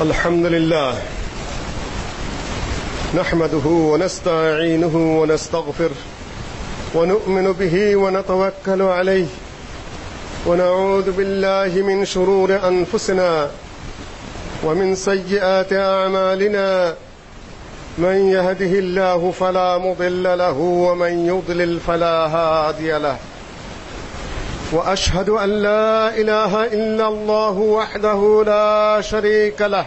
الحمد لله نحمده ونستعينه ونستغفره ونؤمن به ونتوكل عليه ونعوذ بالله من شرور أنفسنا ومن سيئات أعمالنا من يهده الله فلا مضل له ومن يضلل فلا هادي له وأشهد أن لا إله إلا الله وحده لا شريك له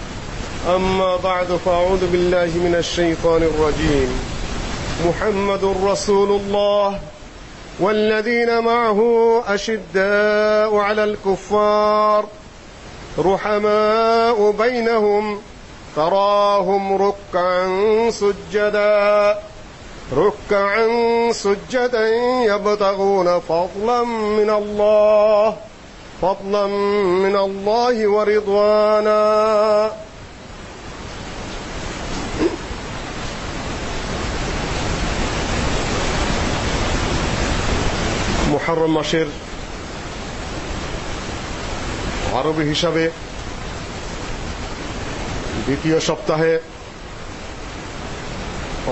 أما بعد فأعوذ بالله من الشيطان الرجيم. محمد رسول الله والذين معه أشداء على الكفار رحماء بينهم تراهم ركعا سجدا ركعا سجدا يبتغون فضلا من الله فضلا من الله ورضوانا. মুহররম মাসের আরবি হিসাবে দ্বিতীয় সপ্তাহে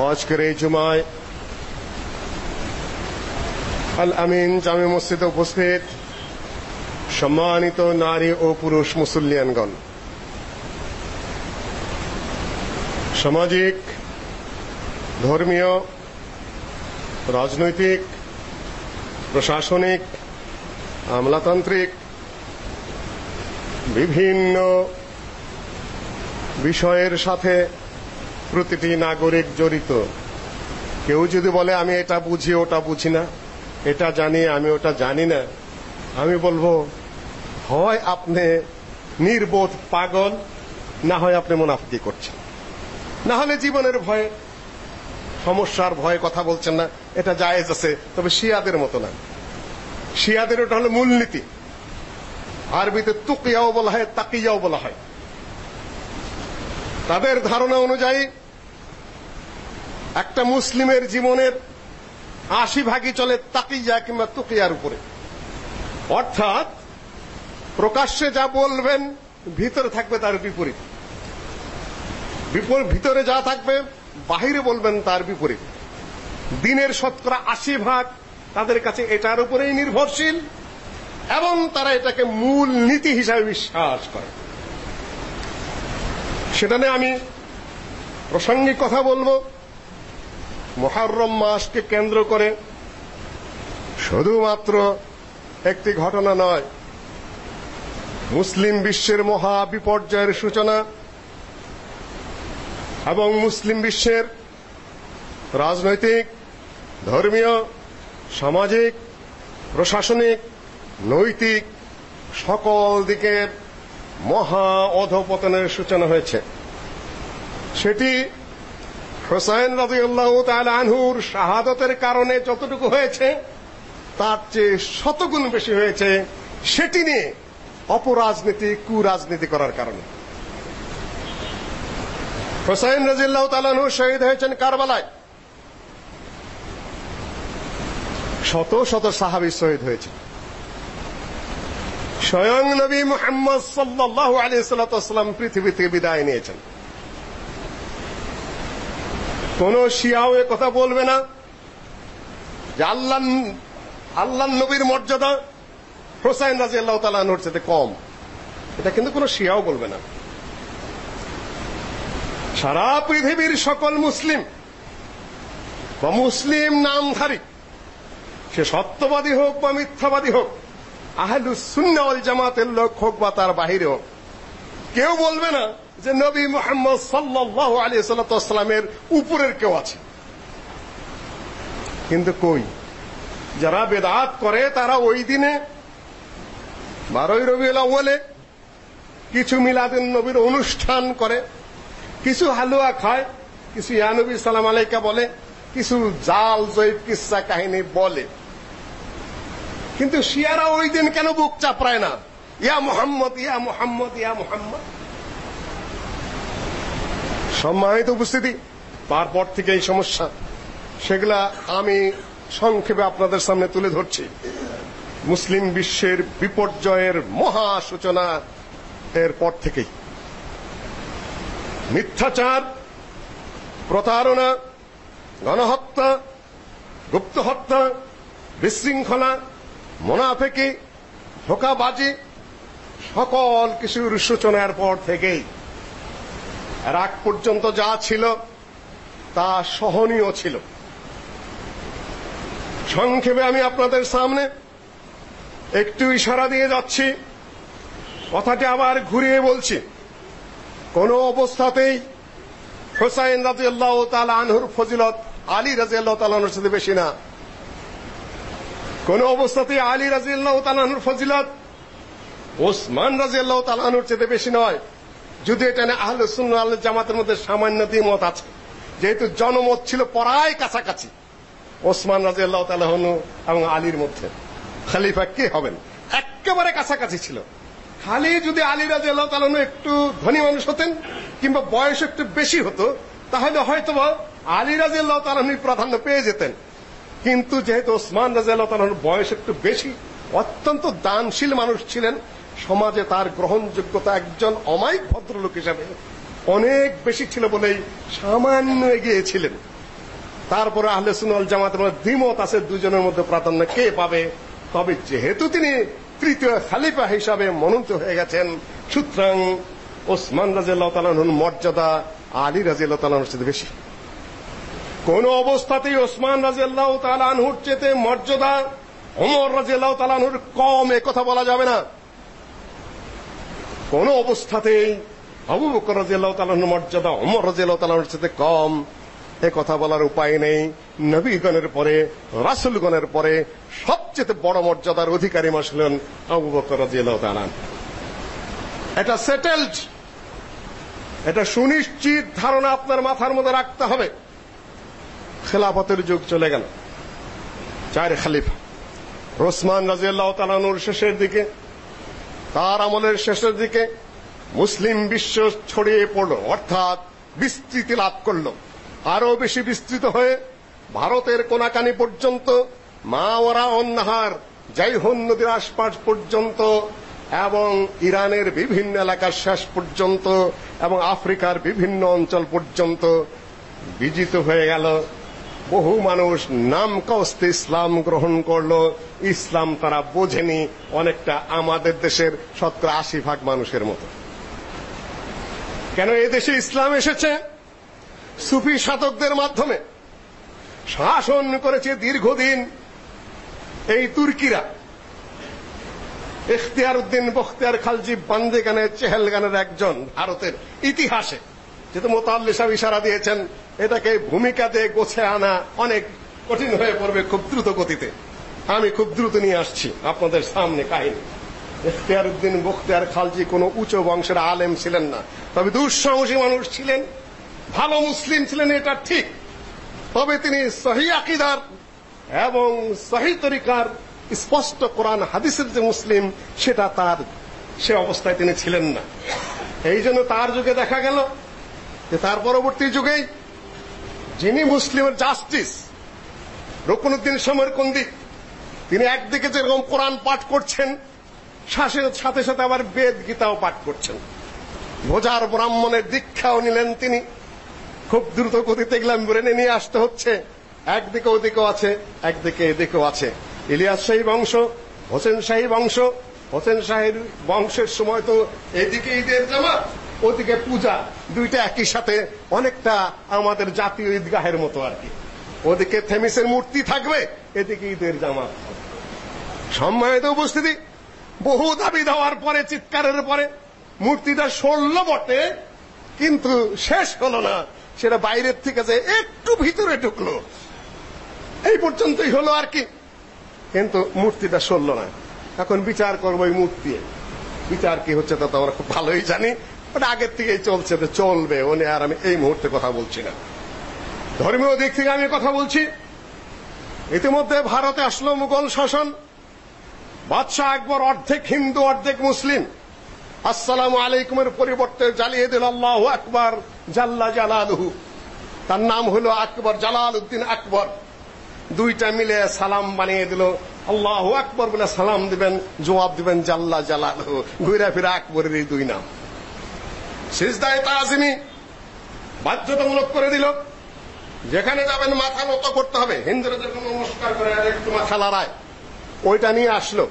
আজকের এই জুমায় আল আমিন জামে মসজিদে উপস্থিত সম্মানিত নারী ও পুরুষ মুসল্লিয়ানগণ। সামাজিক, ধর্মীয়, রাজনৈতিক প্রশাসনিক, আমলাতান্ত্রিক, বিভিন্ন বিষয়ের সাথে প্রতিটি নাগরিক জড়িত। কেউ যদি বলে, আমি এটা বুঝি, ওটা বুঝি না, এটা জানি, আমি ওটা জানি না। আমি বলব, হয় আপনি নির্বোধ পাগল, না হয় আপনি মুনাফিকি করছেন। না হলে জীবনের ভয়ে, সমস্যার ভয়ে কথা বলছেন না। এটা জায়েজ আছে, তবে শিয়াদের মতো না। শিয়াদের ওটা হলো মূলনীতি। আরবিতে তুকিয়াও বলা হয়, তাকিয়াও বলা হয়। তাদের ধারণা অনুযায়ী, একটা মুসলিমের জীবনের আশি ভাগই চলে তাকিয়া কিংবা তুকিয়ার উপরে। অর্থাৎ, প্রকাশ্যে যা বলবেন, ভিতরে থাকবে তার বিপরীত। ভিতরে যা থাকবে, বাহিরে বলবেন তার বিপরীত। দিনের শতকরা আশি ভাগ তাদের কাছে এটার উপরেই নির্ভরশীল, এবং তারা এটাকে মূল নীতি হিসাবে বিশ্বাস করে। সেটা নিয়ে আমি প্রসঙ্গিক কথা বলব। মহারম মাসকে কেন্দ্র করে শুধুমাত্র একটি ঘটনা নয়, মুসলিম বিশ্বের মহা বিপর্যয়ের সূচনা এবং মুসলিম বিশ্বের রাজনৈতিক ধর্মীয়, সামাজিক, প্রশাসনিক, নৈতিক সকল দিকের মহা অধপতনের সূচনা হয়েছে। সেটি হোসাইন রাদিয়াল্লাহু তাআলা আনহুর শাহাদতের কারণে যতটুকু হয়েছে, তার চেয়ে শতগুণ বেশি হয়েছে, সেটি নিয়ে অপরাজনীতি, কুরাজনীতি করার কারণে। হোসাইন রাজিল্লাহ তালানহু শহীদ হয়েছেন কারবালায়। শত শত সাহাবী শহীদ হয়েছে। স্বয়ং নবী মুহাম্মদ সাল্লাল্লাহু আলাইহি সাল্লাম পৃথিবী থেকে বিদায় নিয়েছেন। কোন শিয়াও এ কথা বলবে না যে আল্লাহ আল্লাহ নবীর মর্যাদা হোসাইন রাজিয়াল্লাহু তাআলা আনহুর চেয়ে কম। এটা কিন্তু কোনো শিয়াও বলবে না। সারা পৃথিবীর সকল মুসলিম বা মুসলিম নামধারী সে সত্যবাদী হোক বা মিথ্যাবাদী হোক আহলুস সুন্নাহ ওয়াল জামাতের লোক হোক বা তার বাহিরে হোক, কেউ বলবে না যে নবী মুহাম্মদ সাল্লাল্লাহু আলাইহি সাল্লামের উপরের কেউ আছে। কিন্তু কই? যারা বেদাত করে তারা ওই দিনে, বারোই রবিউল আউ্বালে কিছু মিলাদুন নবীর অনুষ্ঠান করে, কিছু হালুয়া খায়, কিছু ইয়ানবী সালাম আলাইকা বলে, কিছু জাল জৈব কিসা কাহিনী বলে। কিন্তু শিয়ারা ওই দিন কেন বুক চাপড়ায় না? ইয়া মোহাম্মদ ইয়া মোহাম্মদ ইয়া মোহাম্মদ। সম্মানিত উপস্থিতি, তারপর থেকে এই সমস্যা। সেগুলা আমি সংক্ষেপে আপনাদের সামনে তুলে ধরছি। মুসলিম বিশ্বের বিপর্যয়ের মহা সূচনা এর পর থেকেই। মিথ্যাচার, প্রতারণা, গণহত্যা গুপ্ত হত্যা বিশৃঙ্খলা মোনাফেকি, ধোকাবাজি, সকল কিছুর সূচনার পর থেকেই। এর আগ পর্যন্ত যা ছিল, তা সহনীয় ছিল। সংক্ষেপে আমি আপনাদের সামনে একটু ইশারা দিয়ে যাচ্ছি। কথাটি আবার ঘুরিয়ে বলছি। কোন অবস্থাতেই হোসাইন রাজিয়াল্লাহ তাআলা আনহুর ফজিলত, আলী রাজিয়াল্লাহ তাআলার সাথে বেশি না। কোন অবস্থাতেই আলী রাজিয়াল্লাহ তাআলার ফজিলত, ওসমান রাজিয়াল্লাহ তাআলার চেয়ে বেশি নয়। যদি এটা না আহলে সুন্নাহ আল জামাতের মধ্যে সামান্য দ্বিমত আছে, যেহেতু জনমত ছিল পড়ায় কাছাকাছি, ওসমান রাজিয়াল্লাহ তাআলা এবং আলীর মধ্যে। খলিফা কে হবেন? একেবারে কাছাকাছি ছিল। খালি যদি আলী রাজিয়াল্লাহ তাআলা একটু ধনী মানুষ হতেন কিংবা বয়স একটু বেশি হতো, তাহলে হয়তো আলী রাজিয়াল্লাহ তাআলা প্রাধান্য পেয়ে যেতেন। কিন্তু যেহেতু ওসমান রাজিয়াল্লাহ তাআলার বয়স একটু বেশি, অত্যন্ত দানশীল মানুষ ছিলেন, সমাজে তার গ্রহণযোগ্যতা একজন অমায়িক ভদ্রলোক হিসাবে অনেক বেশি ছিল বলেই সামান্য এগিয়ে ছিলেন তারপরে আহলে সুন্নাল জামাতের মধ্যে দ্বিমত আছে দুজনের মধ্যে প্রাধান্য কে পাবে? তবে যেহেতু তিনি তৃতীয় খালিফা হিসাবে মনোনীত হয়ে গেছেন, সুতরাং ওসমান রাজিয়াল্লাহ তাআলার মর্যাদা আলী রাজিয়াল্লাহ তাআলার চেয়ে বেশি। কোন অবস্থাতেই ওসমান রাজিয়াল্লাহ তাআলা আনহুর চেয়ে মর্যাদা, ওমর রাজিয়াল্লাহ তাআলা আনহুর কম, এ কথা বলা যাবে না। কোন অবস্থাতেই আবু বকর রাদিয়াল্লাহু তাআলার মর্যাদা, ওমর রাদিয়াল্লাহু তাআলার সাথে কম, এ কথা বলার উপায় নেই। নবীগণের পরে, রাসূলগণের পরে সবচেয়ে বড় মর্যাদার অধিকারী মানুষ হলেন আবু বকর রাদিয়াল্লাহু তাআলা এটা সেটেলড এটা সুনিশ্চিত ধারণা আপনার মাথার মধ্যে রাখতে হবে। খেলাফতের যুগ চলে গেল। চার খলিফা। ওসমান রাদিয়াল্লাহু তাআলার শেষের দিকে, তার আমলের শেষের দিকে মুসলিম বিশ্ব ছড়িয়ে পড়ল, অর্থাৎ বিস্তৃতি লাভ করল। আরও বেশি বিস্তৃত হয়ে ভারতের কোনাকানি পর্যন্ত, মাওয়ারা অন্নাহার, জাইহন নদীর আশপাশ পর্যন্ত এবং ইরানের বিভিন্ন এলাকার শেষ পর্যন্ত এবং আফ্রিকার বিভিন্ন অঞ্চল পর্যন্ত বিজিত হয়ে গেল। বহু মানুষ নাম কস্তে ইসলাম গ্রহণ করল। ইসলাম তারা বোঝেনি, অনেকটা আমাদের দেশের শতকরা আশি ভাগ মানুষের মতো। কেন এই দেশে ইসলাম এসেছে? সুফি সাধকদের মাধ্যমে। শাসন করেছে দীর্ঘদিন এই তুর্কিরা। ইখতিয়ার উদ্দিন বখতিয়ার খালজি বান্দেগানের চেহেলগানের একজন ভারতের ইতিহাসে। যেহেতু মোতাল্লি সাহেব ইশারা দিয়েছেন, এটাকে ভূমিকা দিয়ে গোছে আনা অনেক কঠিন হয়ে পড়বে খুব দ্রুত গতিতে। আমি খুব দ্রুত নিয়ে আসছি আপনাদের সামনে কাহিনী। ইখতিয়ার উদ্দিন বখতিয়ার খালজি কোনো উচ্চ বংশের আলেম ছিলেন না। তবে দুঃসাহসী মানুষ ছিলেন, ভালো মুসলিম ছিলেন, এটা ঠিক। তবে তিনি সহি আকিদার এবং সহি তরিকার স্পষ্ট কোরআন হাদিসের যে মুসলিম, সেটা তার, সে অবস্থায় তিনি ছিলেন না। এই জন্য তার যুগে দেখা গেল যে তার পরবর্তী যুগেই যিনি মুসলিমের জাস্টিস রকুনুদ্দিন সমরকন্দি তিনি একদিকে যেরকম কোরআন পাঠ করছেন সাথে সাথে আবার বেদ গীতাও পাঠ করছেন। ভোজার ব্রাহ্মণের দীক্ষাও নিলেন তিনি। খুব দ্রুত গতিতে গেলাম ব্রেনে নিয়ে আসতে হচ্ছে। একদিকে ওদিকেও আছে, একদিকে এদিকেও আছে। ইলিয়াস শাহী বংশ, হোসেন শাহী বংশ, হোসেন শাহীর বংশের সময় তো এদিকে ঈদের জামাত। ওদিকে পূজা দুইটা একই সাথে অনেকটা আমাদের জাতীয় ঈদগাহের মতো আর কি। ওদিকে থেমিসের মূর্তি থাকবে, এদিকে ঈদের জামাত সম্মানিত উপস্থিতি, বহু দাবি দেওয়ার পরে, চিৎকারের পরে, মূর্তিটা সরল বটে, কিন্তু শেষ হলো না। সেটা বাইরের থেকে যে একটু ভিতরে ঢুকলো, এই পর্যন্তই হলো আর কি। কিন্তু মূর্তিটা সরল না। এখন বিচার করব এই মূর্তি বিচার কি হচ্ছে তা তো আমরা খুব ভালোই জানি। ওটা আগের থেকেই চলছে তো চলবে। নিয়ে আর আমি এই মুহূর্তে কথা বলছি না। ধর্মীয় দিক থেকে আমি কথা বলছি। ইতিমধ্যে ভারতে আসলো মুঘল শাসন। বাদশাহ আকবর অর্ধেক হিন্দু, অর্ধেক মুসলিম। আসসালামু আলাইকুমের পরিবর্তে জ্বালিয়ে দিল আল্লাহ আকবর, জাল্লা জালালহু। তার নাম হলো আকবর জালাল উদ্দিন আকবর। দুইটা মিলে সালাম বানিয়ে দিল। আল্লাহ আকবর বলে সালাম দিবেন, জবাব দিবেন জাল্লা জালালহু। ঘুরে ফিরে আকবরের এই দুই নাম। সিজদায় তাজিমি বাধ্যতামূলক করে দিল। যেখানে যাবেন মাথা নত করতে হবে। হিন্দুরা যখন নমস্কার করে আর একটু মাথা লড়ায় ওইটা নিয়ে আসলো।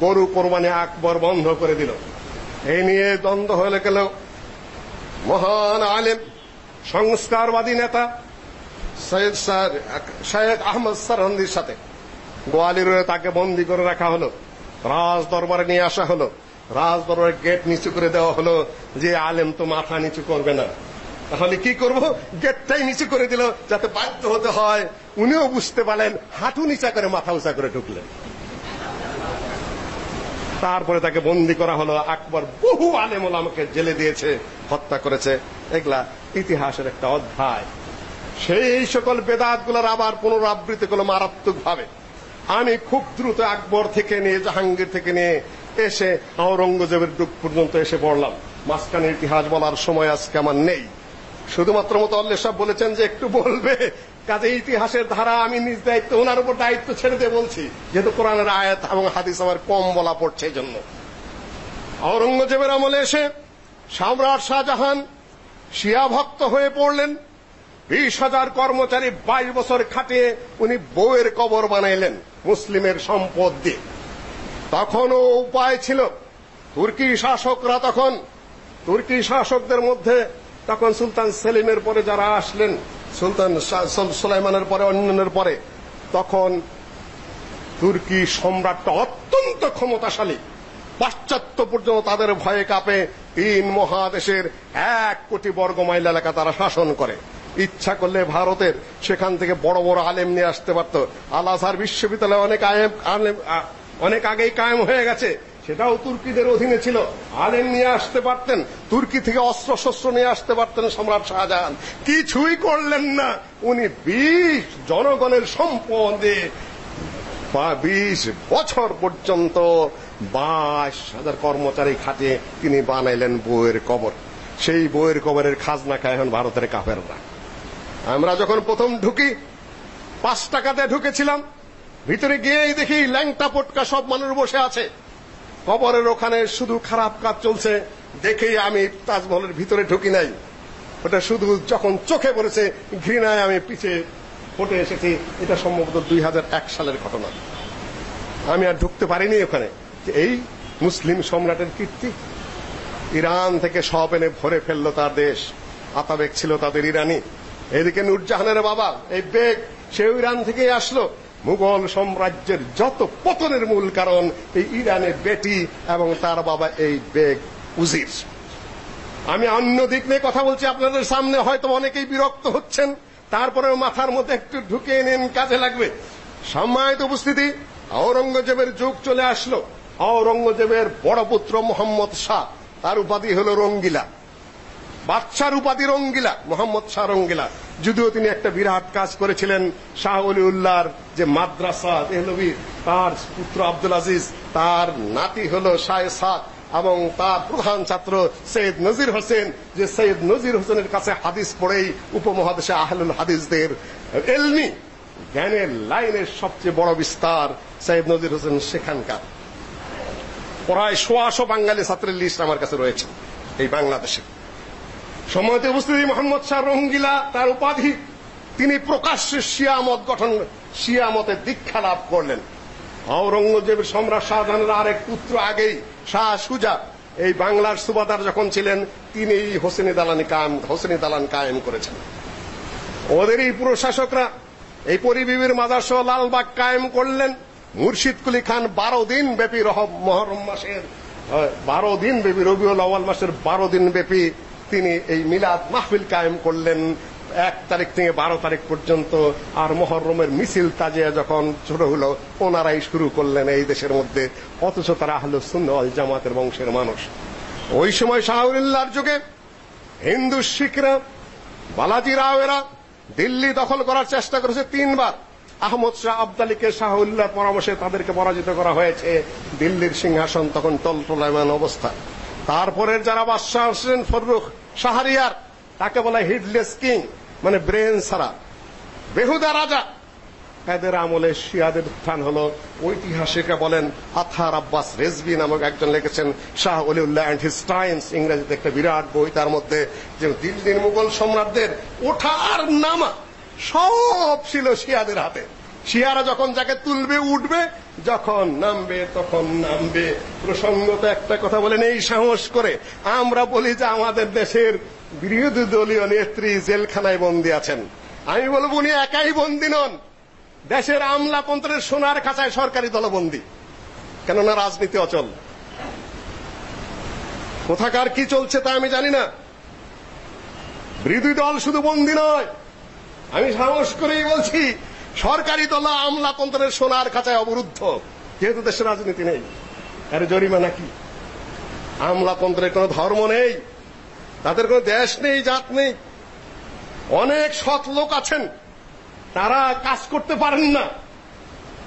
গরু কোরবানি আকবর বন্ধ করে দিল। এই নিয়ে দ্বন্দ্ব হয়ে গেল মহান আলেম, সংস্কারবাদী নেতা সৈয়দ স্যার শায়েদ আহমদ সরহন্দির সাথে। গোয়ালিয়রে তাকে বন্দি করে রাখা হলো। রাজ দরবারে নিয়ে আসা হলো। রাজ দরবারের গেট নিচু করে দেওয়া হলো যে আলেম তো মাথা নিচু করবে না। তাহলে কি করব? গেটটাই নিচু করে দিল যাতে বাধ্য হতে হয়। উনিও বুঝতে পারলেন, হাঁটু নিচা করে মাথা উঁচা করে ঢুকলেন। তারপরে তাকে বন্দি করা হলো। আকবর বহু আলেম আমাকে জেলে দিয়েছে, হত্যা করেছে। এগুলা ইতিহাসের একটা অধ্যায়। সেই সকল বেদাতগুলোর আবার পুনরাবৃত্তি করল মারাত্মক ভাবে আমি খুব দ্রুত আকবর থেকে নিয়ে, জাহাঙ্গীর থেকে নিয়ে এসে আওরঙ্গজেবের যুগ পর্যন্ত এসে পড়লাম। মাঝখানে ইতিহাস বলার সময় আজকে আমার নেই। শুধুমাত্র মতো সাহেব বলেছেন যে একটু বলবে। কাজে ইতিহাসের ধারা আমি নিজ দায়িত্ব, ওনার উপর দায়িত্ব ছেড়ে দিয়ে বলছি। যেহেতু কোরআনের আয়াত এবং হাদিস আমার কম বলা পড়ছে এই জন্য আওরঙ্গজেবের আমলে এসে সম্রাট শাহজাহান শিয়া ভক্ত হয়ে পড়লেন। বিশ হাজার কর্মচারী বাইশ বছর খাটিয়ে উনি বউয়ের কবর বানাইলেন মুসলিমের সম্পদ দিয়ে। তখনও উপায় ছিল। তুর্কি শাসকরা তখন, তুর্কি শাসকদের মধ্যে তখন সুলতান সেলিমের পরে যারা আসলেন, সুলতান সুলাইমানের পরে অন্যান্যের পরে, তখন তুর্কি সম্রাটটা অত্যন্ত ক্ষমতাশালী। পাশ্চাত্য পর্যন্ত তাদের ভয়ে কাঁপে। তিন মহাদেশের এক কোটি বর্গ মাইল এলাকা তারা শাসন করে। ইচ্ছা করলে ভারতের সেখান থেকে বড় বড় আলেম নিয়ে আসতে পারত। আল আজহার বিশ্ববিদ্যালয়ে অনেক আলেম অনেক আগেই কায়েম হয়ে গেছে। সেটাও তুর্কিদের অধীনে ছিল। আলেম নিয়ে আসতে পারতেন, তুর্কি থেকে অস্ত্র শস্ত্র নিয়ে আসতে পারতেন সম্রাট শাহজাহান। কিছুই করলেন না। উনি বিশ জনগণের সম্পদে বিশ বছর পর্যন্ত বাইশ হাজার কর্মচারী খাটিয়ে তিনি বানাইলেন বইয়ের কবর। সেই বইয়ের কবরের খাজনা খায় এখন ভারতের কাফেররা। আমরা যখন প্রথম ঢুকি, পাঁচ টাকাতে ঢুকেছিলাম। ভিতরে গিয়েই দেখি ল্যাংটা পটকা সব মানুষ বসে আছে। কবরের ওখানে শুধু খারাপ কাজ চলছে, দেখেই আমি তাজমহলের ভিতরে ঢুকি নাই। ওটা শুধু যখন চোখে পড়েছে, ঘৃণায় আমি পিছে ফটে এসেছি। এটা সম্ভবত দুই হাজার এক সালের ঘটনা। আমি আর ঢুকতে পারিনি ওখানে। এই মুসলিম সম্রাটের কীর্তি। ইরান থেকে সব এনে ভরে ফেলল তার দেশ। আতাবেক ছিল তাদের ইরানি। এদিকে নূরজাহানের বাবা, এই বেগ, সেও ইরান থেকেই আসলো। মুঘল সাম্রাজ্যের যত পতনের মূল কারণ, এই ইরানের বেটি এবং তার বাবা এই বেগ উজির। আমি অন্য দিক নিয়ে কথা বলছি, আপনাদের সামনে হয়তো অনেকেই বিরক্ত হচ্ছেন। তারপরে মাথার মধ্যে একটু ঢুকিয়ে নিন, কাজে লাগবে। সম্মানিত উপস্থিতি আওরঙ্গজেবের যুগ চলে আসলো। আওরঙ্গজেবের বড় পুত্র মোহাম্মদ শাহ, তার উপাধি হলো রঙ্গিলা। বাদশার উপাধি রঙ্গিলা, মোহাম্মদ শাহ রঙ্গিলা। যদিও তিনি একটা বিরাট কাজ করেছিলেন শাহ উল্লাহর যে মাদ্রাসা দেহলবি তার পুত্র আব্দুল আজিজ, তার নাতি হলো শাহ সাদ এবং তার প্রধান ছাত্র সৈয়দ নজির হোসেন। যে সৈয়দ নজির হোসেনের কাছে হাদিস পড়েই উপমহাদেশে আহলুল হাদিসদের এলমি, জ্ঞানের লাইনের সবচেয়ে বড় বিস্তার সৈয়দ নজির হোসেন সেখানকার। প্রায় সোয়াশো বাঙালি ছাত্রের লিস্ট আমার কাছে রয়েছে এই বাংলাদেশে। সময়তে উপস্থিতি, মোহাম্মদ শাহ রঙ্গিলা তার উপাধি। তিনি প্রকাশ্যে শিয়ামত গঠন, শিয়ামতের দীক্ষা লাভ করলেন। আওরঙ্গজেবের সম্রাট শাহজাহানের আরেক পুত্র আগেই, শাহ সুজা। এই বাংলার সুবাদার যখন ছিলেন তিনি এই হোসেনি দালানি কায়েম, হোসেনি দালান কায়েম করেছেন। ওদের এই পুরো শাসকরা এই পরিবিবির মাজারসহ লালবাগ কায়েম করলেন। মুর্শিদ কুলি খান বারো দিন ব্যাপী মহরম মাসের বারো দিন ব্যাপী রবিউল আওয়াল মাসের বারো দিন ব্যাপী তিনি এই মিলাদ মাহফিল কায়েম করলেন এক তারিখ থেকে বারো তারিখ পর্যন্ত। আর মহরমের মিছিল তাজিয়া যখন ছোট হলো, ওনারাই শুরু করলেন এই দেশের মধ্যে, অথচ তারা আহলে সুন্নাত জামাতের বংশের মানুষ। ওই সময় শাহরুল্লাহর যুগে হিন্দু শিখরা, বালাজি রাওয়েরা দিল্লি দখল করার চেষ্টা করেছে তিনবার। আহমদ শাহ আবদালিকে শাহুল্লাহর পরামর্শে তাদেরকে পরাজিত করা হয়েছে। দিল্লির সিংহাসন তখন টলটলায়মান অবস্থা। তারপরের যারা বাদশাহ ছিলেন ফররুখ শাহরিয়ার, তাকে বলা হিডলেস কিং মানে ব্রেন সারা। বেহুদা রাজা। এদের আমলে শিয়াদের উত্থান হলো। ঐতিহাসিকরা বলেন, আথার আব্বাস রেজবি নামক একজন লিখেছেন, Shah Waliullah and his times ইংরেজিতে একটা বিরাট বই, তার মধ্যে যে দিল্লির মুঘল সম্রাটদের ওঠা আর নামা, সব ছিল শিয়াদের হাতে। শিয়ারা যখন যাকে তুলবে, উঠবে যখন নামবে, তখন নামবে। প্রসঙ্গত একটা কথা বলেন এই সাহস করে। আমরা বলি যে আমাদের দেশের বিরোধী দলীয় নেত্রী জেলখানায় বন্দী আছেন। আমি বলব উনি একাই বন্দী নন। দেশের আমলাতন্ত্রের সোনার খাঁচায় সরকারি দলবন্দী। কেননা রাজনীতি অচল। কোথাকার কি চলছে তা আমি জানি না। বিরোধী দল শুধু বন্দী নয়। আমি সাহস করেই বলছি সরকারি দল আমলাতন্ত্রের সোনার খাঁচায় অবরুদ্ধ। যেহেতু দেশে রাজনীতি নেই আর জরিমানা কি? আমলাতন্ত্রের কোনো ধর্ম নেই, তাদের কোনো দেশ নেই, জাত নেই। অনেক সৎ লোক আছেন, তারা কাজ করতে পারেন না।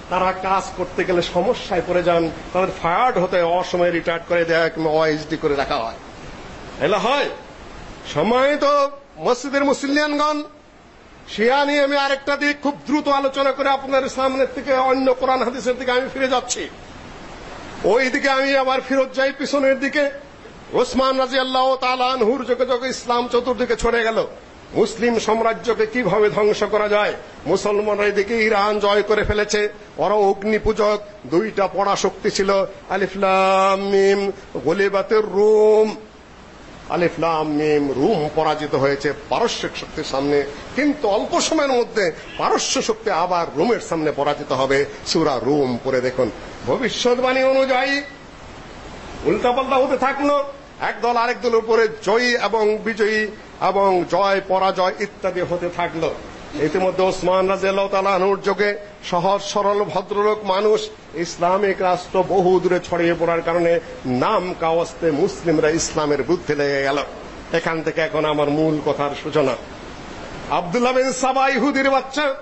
তারা কাজ করতে গেলে সমস্যায় পড়ে যান, তাদের ফায়ার্ড হতে অসময়ে রিটায়ার্ড করে দেওয়া কিংবা ওয়াইসডি করে রাখা হয়। এলা হয়। সময় তো মসজিদের মুসলিয়ানগণ শিয়া নিয়ে আমি আরেকটা দিক খুব দ্রুত আলোচনা করে আপনার সামনের থেকে অন্য কোরআন হাদিসের দিকে আমি ফিরে যাচ্ছি। ওই দিকে আমি আবার ফিরত যাই পিছনের দিকে। ওসমান রাজি আল্লাহ তালানহুর যোগে যোগে ইসলাম চতুর্দিকে ছড়ে গেল। মুসলিম সাম্রাজ্যকে কীভাবে ধ্বংস করা যায়? মুসলমানরা এদিকে ইরান জয় করে ফেলেছে। ওরা অগ্নি পূজক দুইটা পড়া শক্তি ছিল আলিফলাম মিম, গলিবাতের রোম। আলিফলাম মিম, রুম পরাজিত হয়েছে পারস্যিক শক্তির সামনে। কিন্তু অল্প সময়ের মধ্যে পারস্য শক্তি আবার রুমের সামনে পরাজিত হবে। সুরা রুম পরে দেখুন। ভবিষ্যৎবাণী অনুযায়ী উল্টাপাল্টা হতে থাকল। এক দল আরেক দলের উপরে জয়ী এবং বিজয়ী এবং জয়, পরাজয় ইত্যাদি হতে থাকল। ইতিমধ্যে ওসমান রাজিয়াল্লাহ তালাহুর যোগে সহজ, সরল, ভদ্রলোক মানুষ ইসলামিক রাষ্ট্র বহু দূরে ছড়িয়ে পড়ার কারণে নাম কাওয়াস্তে মুসলিমরা ইসলামের বিরুদ্ধে লেগে গেল। এখান থেকে এখন আমার মূল কথার সূচনা। আব্দুল্লাহ বিন সাবা ইহুদির বাচ্চা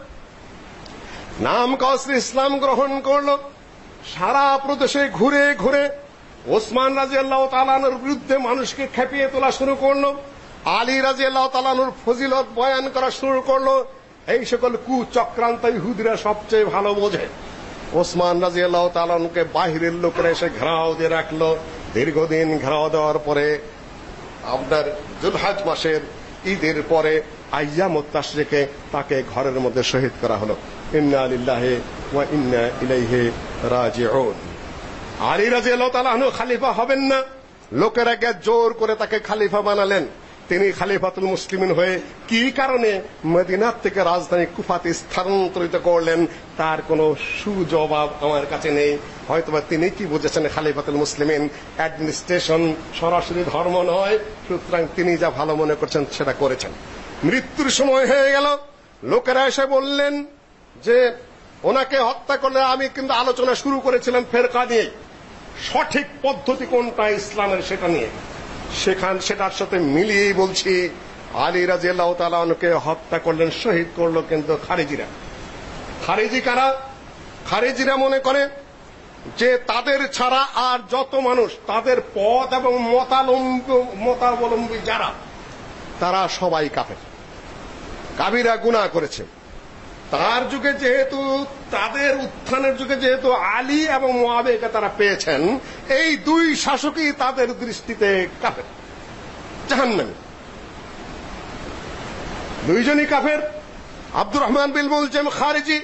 নাম কাওয়াস্তে ইসলাম গ্রহণ করল। সারা প্রদেশে ঘুরে ঘুরে ওসমান রাজিয়াল্লাহ তালানুর বিরুদ্ধে মানুষকে খেপিয়ে তোলা শুরু করল। আলী রাজিয়াল্লাহ তালানুর ফজিলত বয়ান করা শুরু করল, এই সকল কুচক্রান্ত ইহুদিরা সবচেয়ে ভালো বোঝে। ওসমান রাজিয়াল্লাহ তালানুকে বাহিরের লোকেরা এসে ঘেরাও দিয়ে রাখল। দীর্ঘদিন ঘেরাও দেওয়ার পরে, আপনার জুলহাজ মাসের ঈদের পরে আইয়ামত তাশরিকে তাকে ঘরের মধ্যে শহীদ করা হলো। ইন্না লিল্লাহি ওয়া ইন্না ইলাইহি রাজিউন। আলী রাজিয়াল্লাহু তাআলা খলিফা হবেন না। লোকেরাকে জোর করে তাকে খলিফা বানালেন। তিনি খালিফাতুল মুসলিমিন হয়ে কি কারণে মদিনার থেকে রাজধানী কুফাতে স্থানান্তরিত করলেন, তার কোনো সুজবাব আমার কাছে নেই। হয়তোবা তিনি কি বুঝেছেন খালিফাতুল মুসলিমিন? অ্যাডমিনিস্ট্রেশন সরাসরি ধর্ম নয়, সুতরাং তিনি যা ভালো মনে করছেন সেটা করেছেন। মৃত্যুর সময় হয়ে গেল। লোকেরা এসে বললেন যে, ওনাকে হত্যা করলে আমি কিন্তু আলোচনা শুরু করেছিলাম ফেরকা নিয়ে। সঠিক পদ্ধতি কোনটা ইসলামের সেটা নিয়ে? সেখান সেটার সাথে মিলিয়েই বলছি, আলী রাজিয়াল্লাহ তাআলাকে হত্যা করলেন, শহীদ করল কিন্তু খারিজিরা। খারিজি কারা? খারিজিরা মনে করে যে তাদের ছাড়া আর যত মানুষ, তাদের পথ এবং মতালম্বী মতাবলম্বী যারা, তারা সবাই কাফের। কাবিরা গুনাহ করেছে। তার যুগে যেহেতু তাদের উত্থানের যুগে যেহেতু আলী এবং মোয়াবেকে তারা পেয়েছেন, এই দুই শাসকই তাদের দৃষ্টিতে কাফের, জাহান্নামী। দুইজনই কাফের, আব্দুর রহমান বিল মুলজাম খারিজি,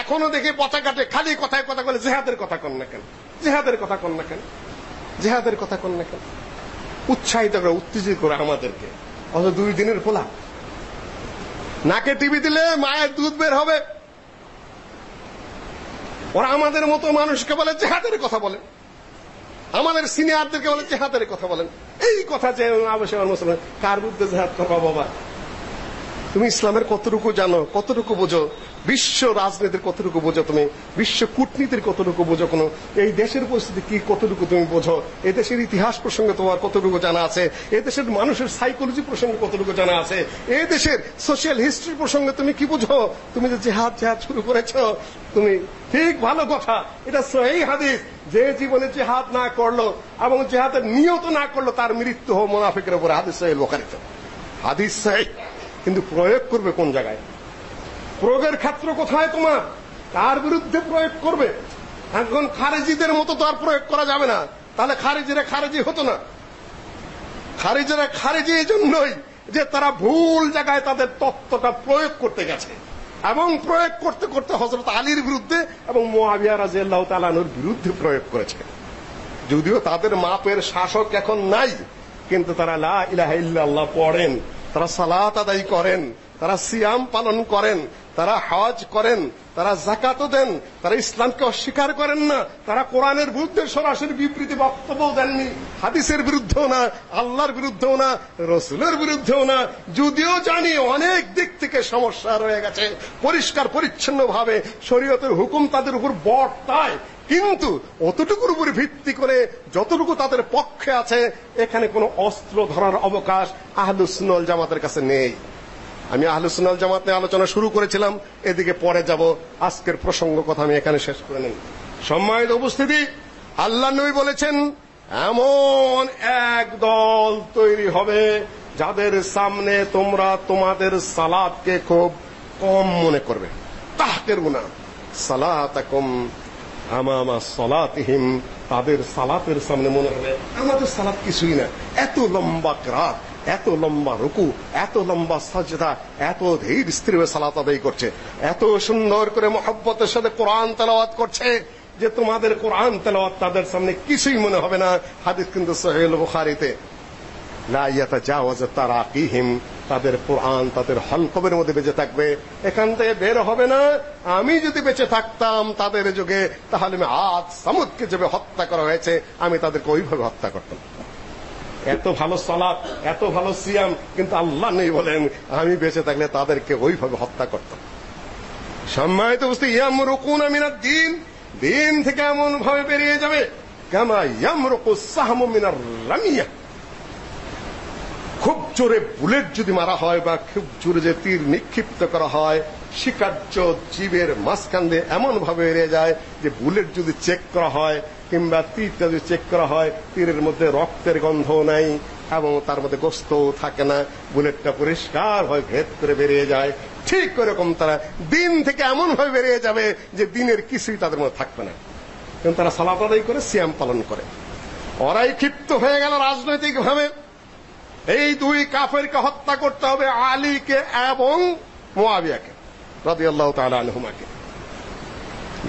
এখনও দেখি পতাকাটে খালি কথায় কথা বলে জেহাদের কথা কন না কেন? জেহাদের কথা কন না কেন? জেহাদের কথা কন না কেন? উৎসাহিত করে, উত্তেজিত করে আমাদেরকে। অত দুই দিনের পোলা। নাকে টিভি দিলে মায়ের দুধ বের হবে। ওরা আমাদের মতো মানুষকে বলে জেহাদের কথা বলে। আমাদের সিনিয়রদেরকে বলে জেহাদের কথা বলেন এই কথা যে আবশ্যক মুসলমান কার বিরুদ্ধে জেহাদ করবা বাবা? তুমি ইসলামের কতটুকু জানো, কতটুকু বোঝো? বিশ্ব রাজনীতির কতটুকু বোঝো তুমি? বিশ্ব কূটনীতির কতটুকু বোঝো কোনো? এই দেশের পরিস্থিতি কি কতটুকু তুমি বোঝো? এই দেশের ইতিহাস প্রসঙ্গে তোমার কতটুকু জানা আছে? এই দেশের মানুষের সাইকোলজি প্রসঙ্গে কতটুকু জানা আছে? এই দেশের সোশ্যাল হিস্ট্রি প্রসঙ্গে তুমি কি বুঝো? তুমি যে জেহাদ জেহাদ শুরু করেছ, তুমি ঠিক ভালো কথা। এটা সহি হাদিস। যে জীবনে জেহাদ না করল এবং জেহাদের নিয়ত না করল, তার মৃত্যু হোক মুনাফিকের উপরে। হাদিস সহি, বোখারিতে। হাদিস সহি, কিন্তু প্রয়োগ করবে কোন জায়গায়? প্রয়োগের ক্ষেত্র কোথায় তোমার? তার বিরুদ্ধে প্রয়োগ করবে? এখন খারেজিদের মতো তো আর প্রয়োগ করা যাবে না। তাহলে খারেজিরা খারেজি হতো না। খারেজিরা খারেজি এই জন্যই যে তারা ভুল জায়গায় তাদের তত্ত্বটা প্রয়োগ করতে গেছে। এবং প্রয়োগ করতে করতে হজরত আলীর বিরুদ্ধে এবং মোয়াবিয়া রাজিয়াল্লাহু তাআলার বিরুদ্ধে প্রয়োগ করেছে। যদিও তাদের মাপের শাসক এখন নাই, কিন্তু তারা লা ইলাহা ইল্লাল্লাহ পড়েন, তারা সালাত আদায় করেন তারা সিয়াম পালন করেন, তারা হজ করেন, তারা জাকাতও দেন, তারা ইসলামকে অস্বীকার করেন না, তারা কোরআনের বিরুদ্ধে সরাসরি বিবৃতি বক্তব্য দেননি, হাদিসের বিরুদ্ধেও না, আল্লাহর বিরুদ্ধেও না, রসুলের বিরুদ্ধেও না, যদিও জানি অনেক দিক থেকে সমস্যা রয়ে গেছে, পরিষ্কার পরিচ্ছন্ন ভাবে শরীয়তের হুকুম তাদের উপর বর্তায়, কিন্তু অতটুকুর উপর ভিত্তি করে যতটুকু তাদের পক্ষে আছে, এখানে কোনো অস্ত্র ধরার অবকাশ আহলুসুন্নাল জামাতের কাছে নেই। আমি আহলুসুন্নাল জামাত নিয়ে আলোচনা শুরু করেছিলাম। এদিকে পরে যাব। আজকের প্রসঙ্গ কথা আমি এখানে শেষ করে নেই সম্মানিত উপস্থিতি, আল্লাহ নবী বলেছেন, এমন এক দল তৈরি হবে যাদের সামনে তোমরা তোমাদের সালাতকে খুব কম মনে করবে। তাহকের তাহকেরুনা সালাতাকুম আমামা সালাতিহিম। তাদের সালাতের সামনে মনে হবে আমাদের সালাত কিছুই না। এত লম্বা রাত এত লম্বা রুকু, এত লম্বা সাজদা, এত ধীর স্থিরভাবে সালাত আদায় করছে, এত সুন্দর করে মহব্বতের সাথে কোরআন তেলাওয়াত করছে যে তোমাদের কোরআন তেলাওয়াত তাদের সামনে কিছুই মনে হবে না। হাদিস কিন্তু সহিহ বুখারীতে, লা ইয়াতাজাওয়াজ তারাকিহিম, তাদের কোরআন তাদের হলকবের মধ্যে বেঁচে থাকবে। এখান থেকে বের হবে না। আমি যদি বেঁচে থাকতাম তাদের যুগে, তাহলে আমি আজ সামুদকে যেভাবে হত্যা করা হয়েছে, আমি তাদেরকে ওইভাবে হত্যা করতাম। এত ভালো সালাত, এত ভালো সিয়াম, কিন্তু আল্লাহ নেই বলেন, আমি বেঁচে থাকলে তাদেরকে ওইভাবে হত্যা করতাম। সম্মানিত বুঝতে ইয়ামরুকুনা মিনাদ দিন দিন থেকে এমন ভাবে বেরিয়ে যাবে, কামা ইয়ামরুকু সাহমু মিনার রামিয়া। খুব জোরে বুলেট যদি মারা হয় বা খুব জোরে যে তীর নিক্ষিপ্ত করা হয়, শিকার্য জীবের মাঝখান দিয়ে এমন ভাবে এড়িয়ে যায় যে বুলেট যদি চেক করা হয় কিংবা তীরটা যদি চেক করা হয়, তীরের মধ্যে রক্তের গন্ধ নাই এবং তার মধ্যে গোস্তও থাকে না। বুলেটটা পরিষ্কার হয় ভেদ করে বেরিয়ে যায়। ঠিক এরকম তারা দিন থেকে এমন ভাবে বেরিয়ে যাবে যে দিনের কিছুই তাদের মধ্যে থাকবে না। কিন্তু তারা সালাত আদায় করে, সিয়াম পালন করে। ওরাই ক্ষিপ্ত হয়ে গেল রাজনৈতিক ভাবে এই দুই কাফেরকে হত্যা করতে হবে আলীকে এবং মোয়াবিয়াকে মুয়াবিয়াকে রাদিয়াল্লাহু তাআলা আনহুমাকে।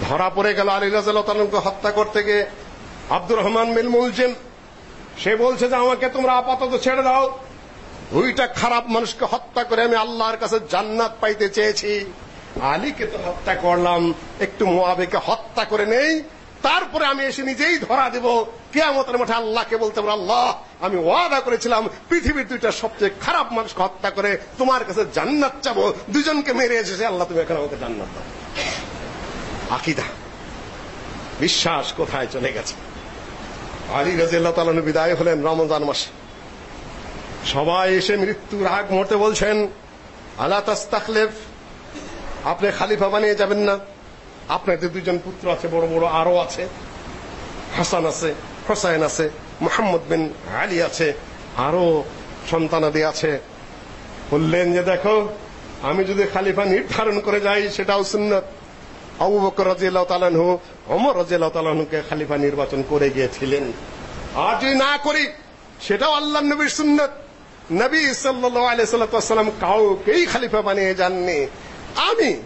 ধরা পড়ে গেল আলী তাআলাকে হত্যা করতে গিয়ে আব্দুর রহমান বিন মুলজিম। সে বলছে যে, আমাকে তোমরা আপাতত ছেড়ে দাও। দুইটা খারাপ মানুষকে হত্যা করে আমি আল্লাহর কাছে জান্নাত পাইতে চেয়েছি। আলীকে তো হত্যা করলাম, একটু মুয়াবিকে হত্যা করে নেই। তারপরে আমি এসে নিজেই ধরা দেব। কিয়ামতের মাঠে আল্লাহকে বলতে পারব আল্লাহ, আমি ওয়াদা করেছিলাম, পৃথিবীর দুইটা সবচেয়ে খারাপ মানুষকে হত্যা করে তোমার কাছে জান্নাত চাবো। দুজনকে মেরে এসেছে, আল্লাহ তুমি এখন আমাকে জান্নাত দাও। আকিদা। বিশ্বাস কোথায় চলে গেছে? আলী রাজিয়াল্লাহ তাআলা বিদায় হলেন রমজান মাসে। সবাই এসে মৃত্যুর আগ মুহূর্তে বলছেন, আলা তাস্তাখলিফ, আপনি খালিফা বানিয়ে যাবেন না। আপনাদের দুজন পুত্র আছে, বড় বড় আরও আছে। হাসান আছে, হোসাইন আছে, মোহাম্মদ বিন আলী আছে, আরও সন্তানাদি আছে। বললেন যে, দেখো, আমি যদি খালিফা নির্ধারণ করে যাই, সেটাও সুন্নত। আবু বকর রাদিয়াল্লাহু তাআলা আনহু, ওমর রাদিয়াল্লাহু তাআলা আনহুকে খালিফা নির্বাচন করে গিয়েছিলেন। আর যদি না করি, সেটাও আল্লাহর নবীর সুন্নত। নবী সাল্লাল্লাহু আলাইহি সাল্লাম কাউকেই খালিফা বানিয়ে যাননি। আমি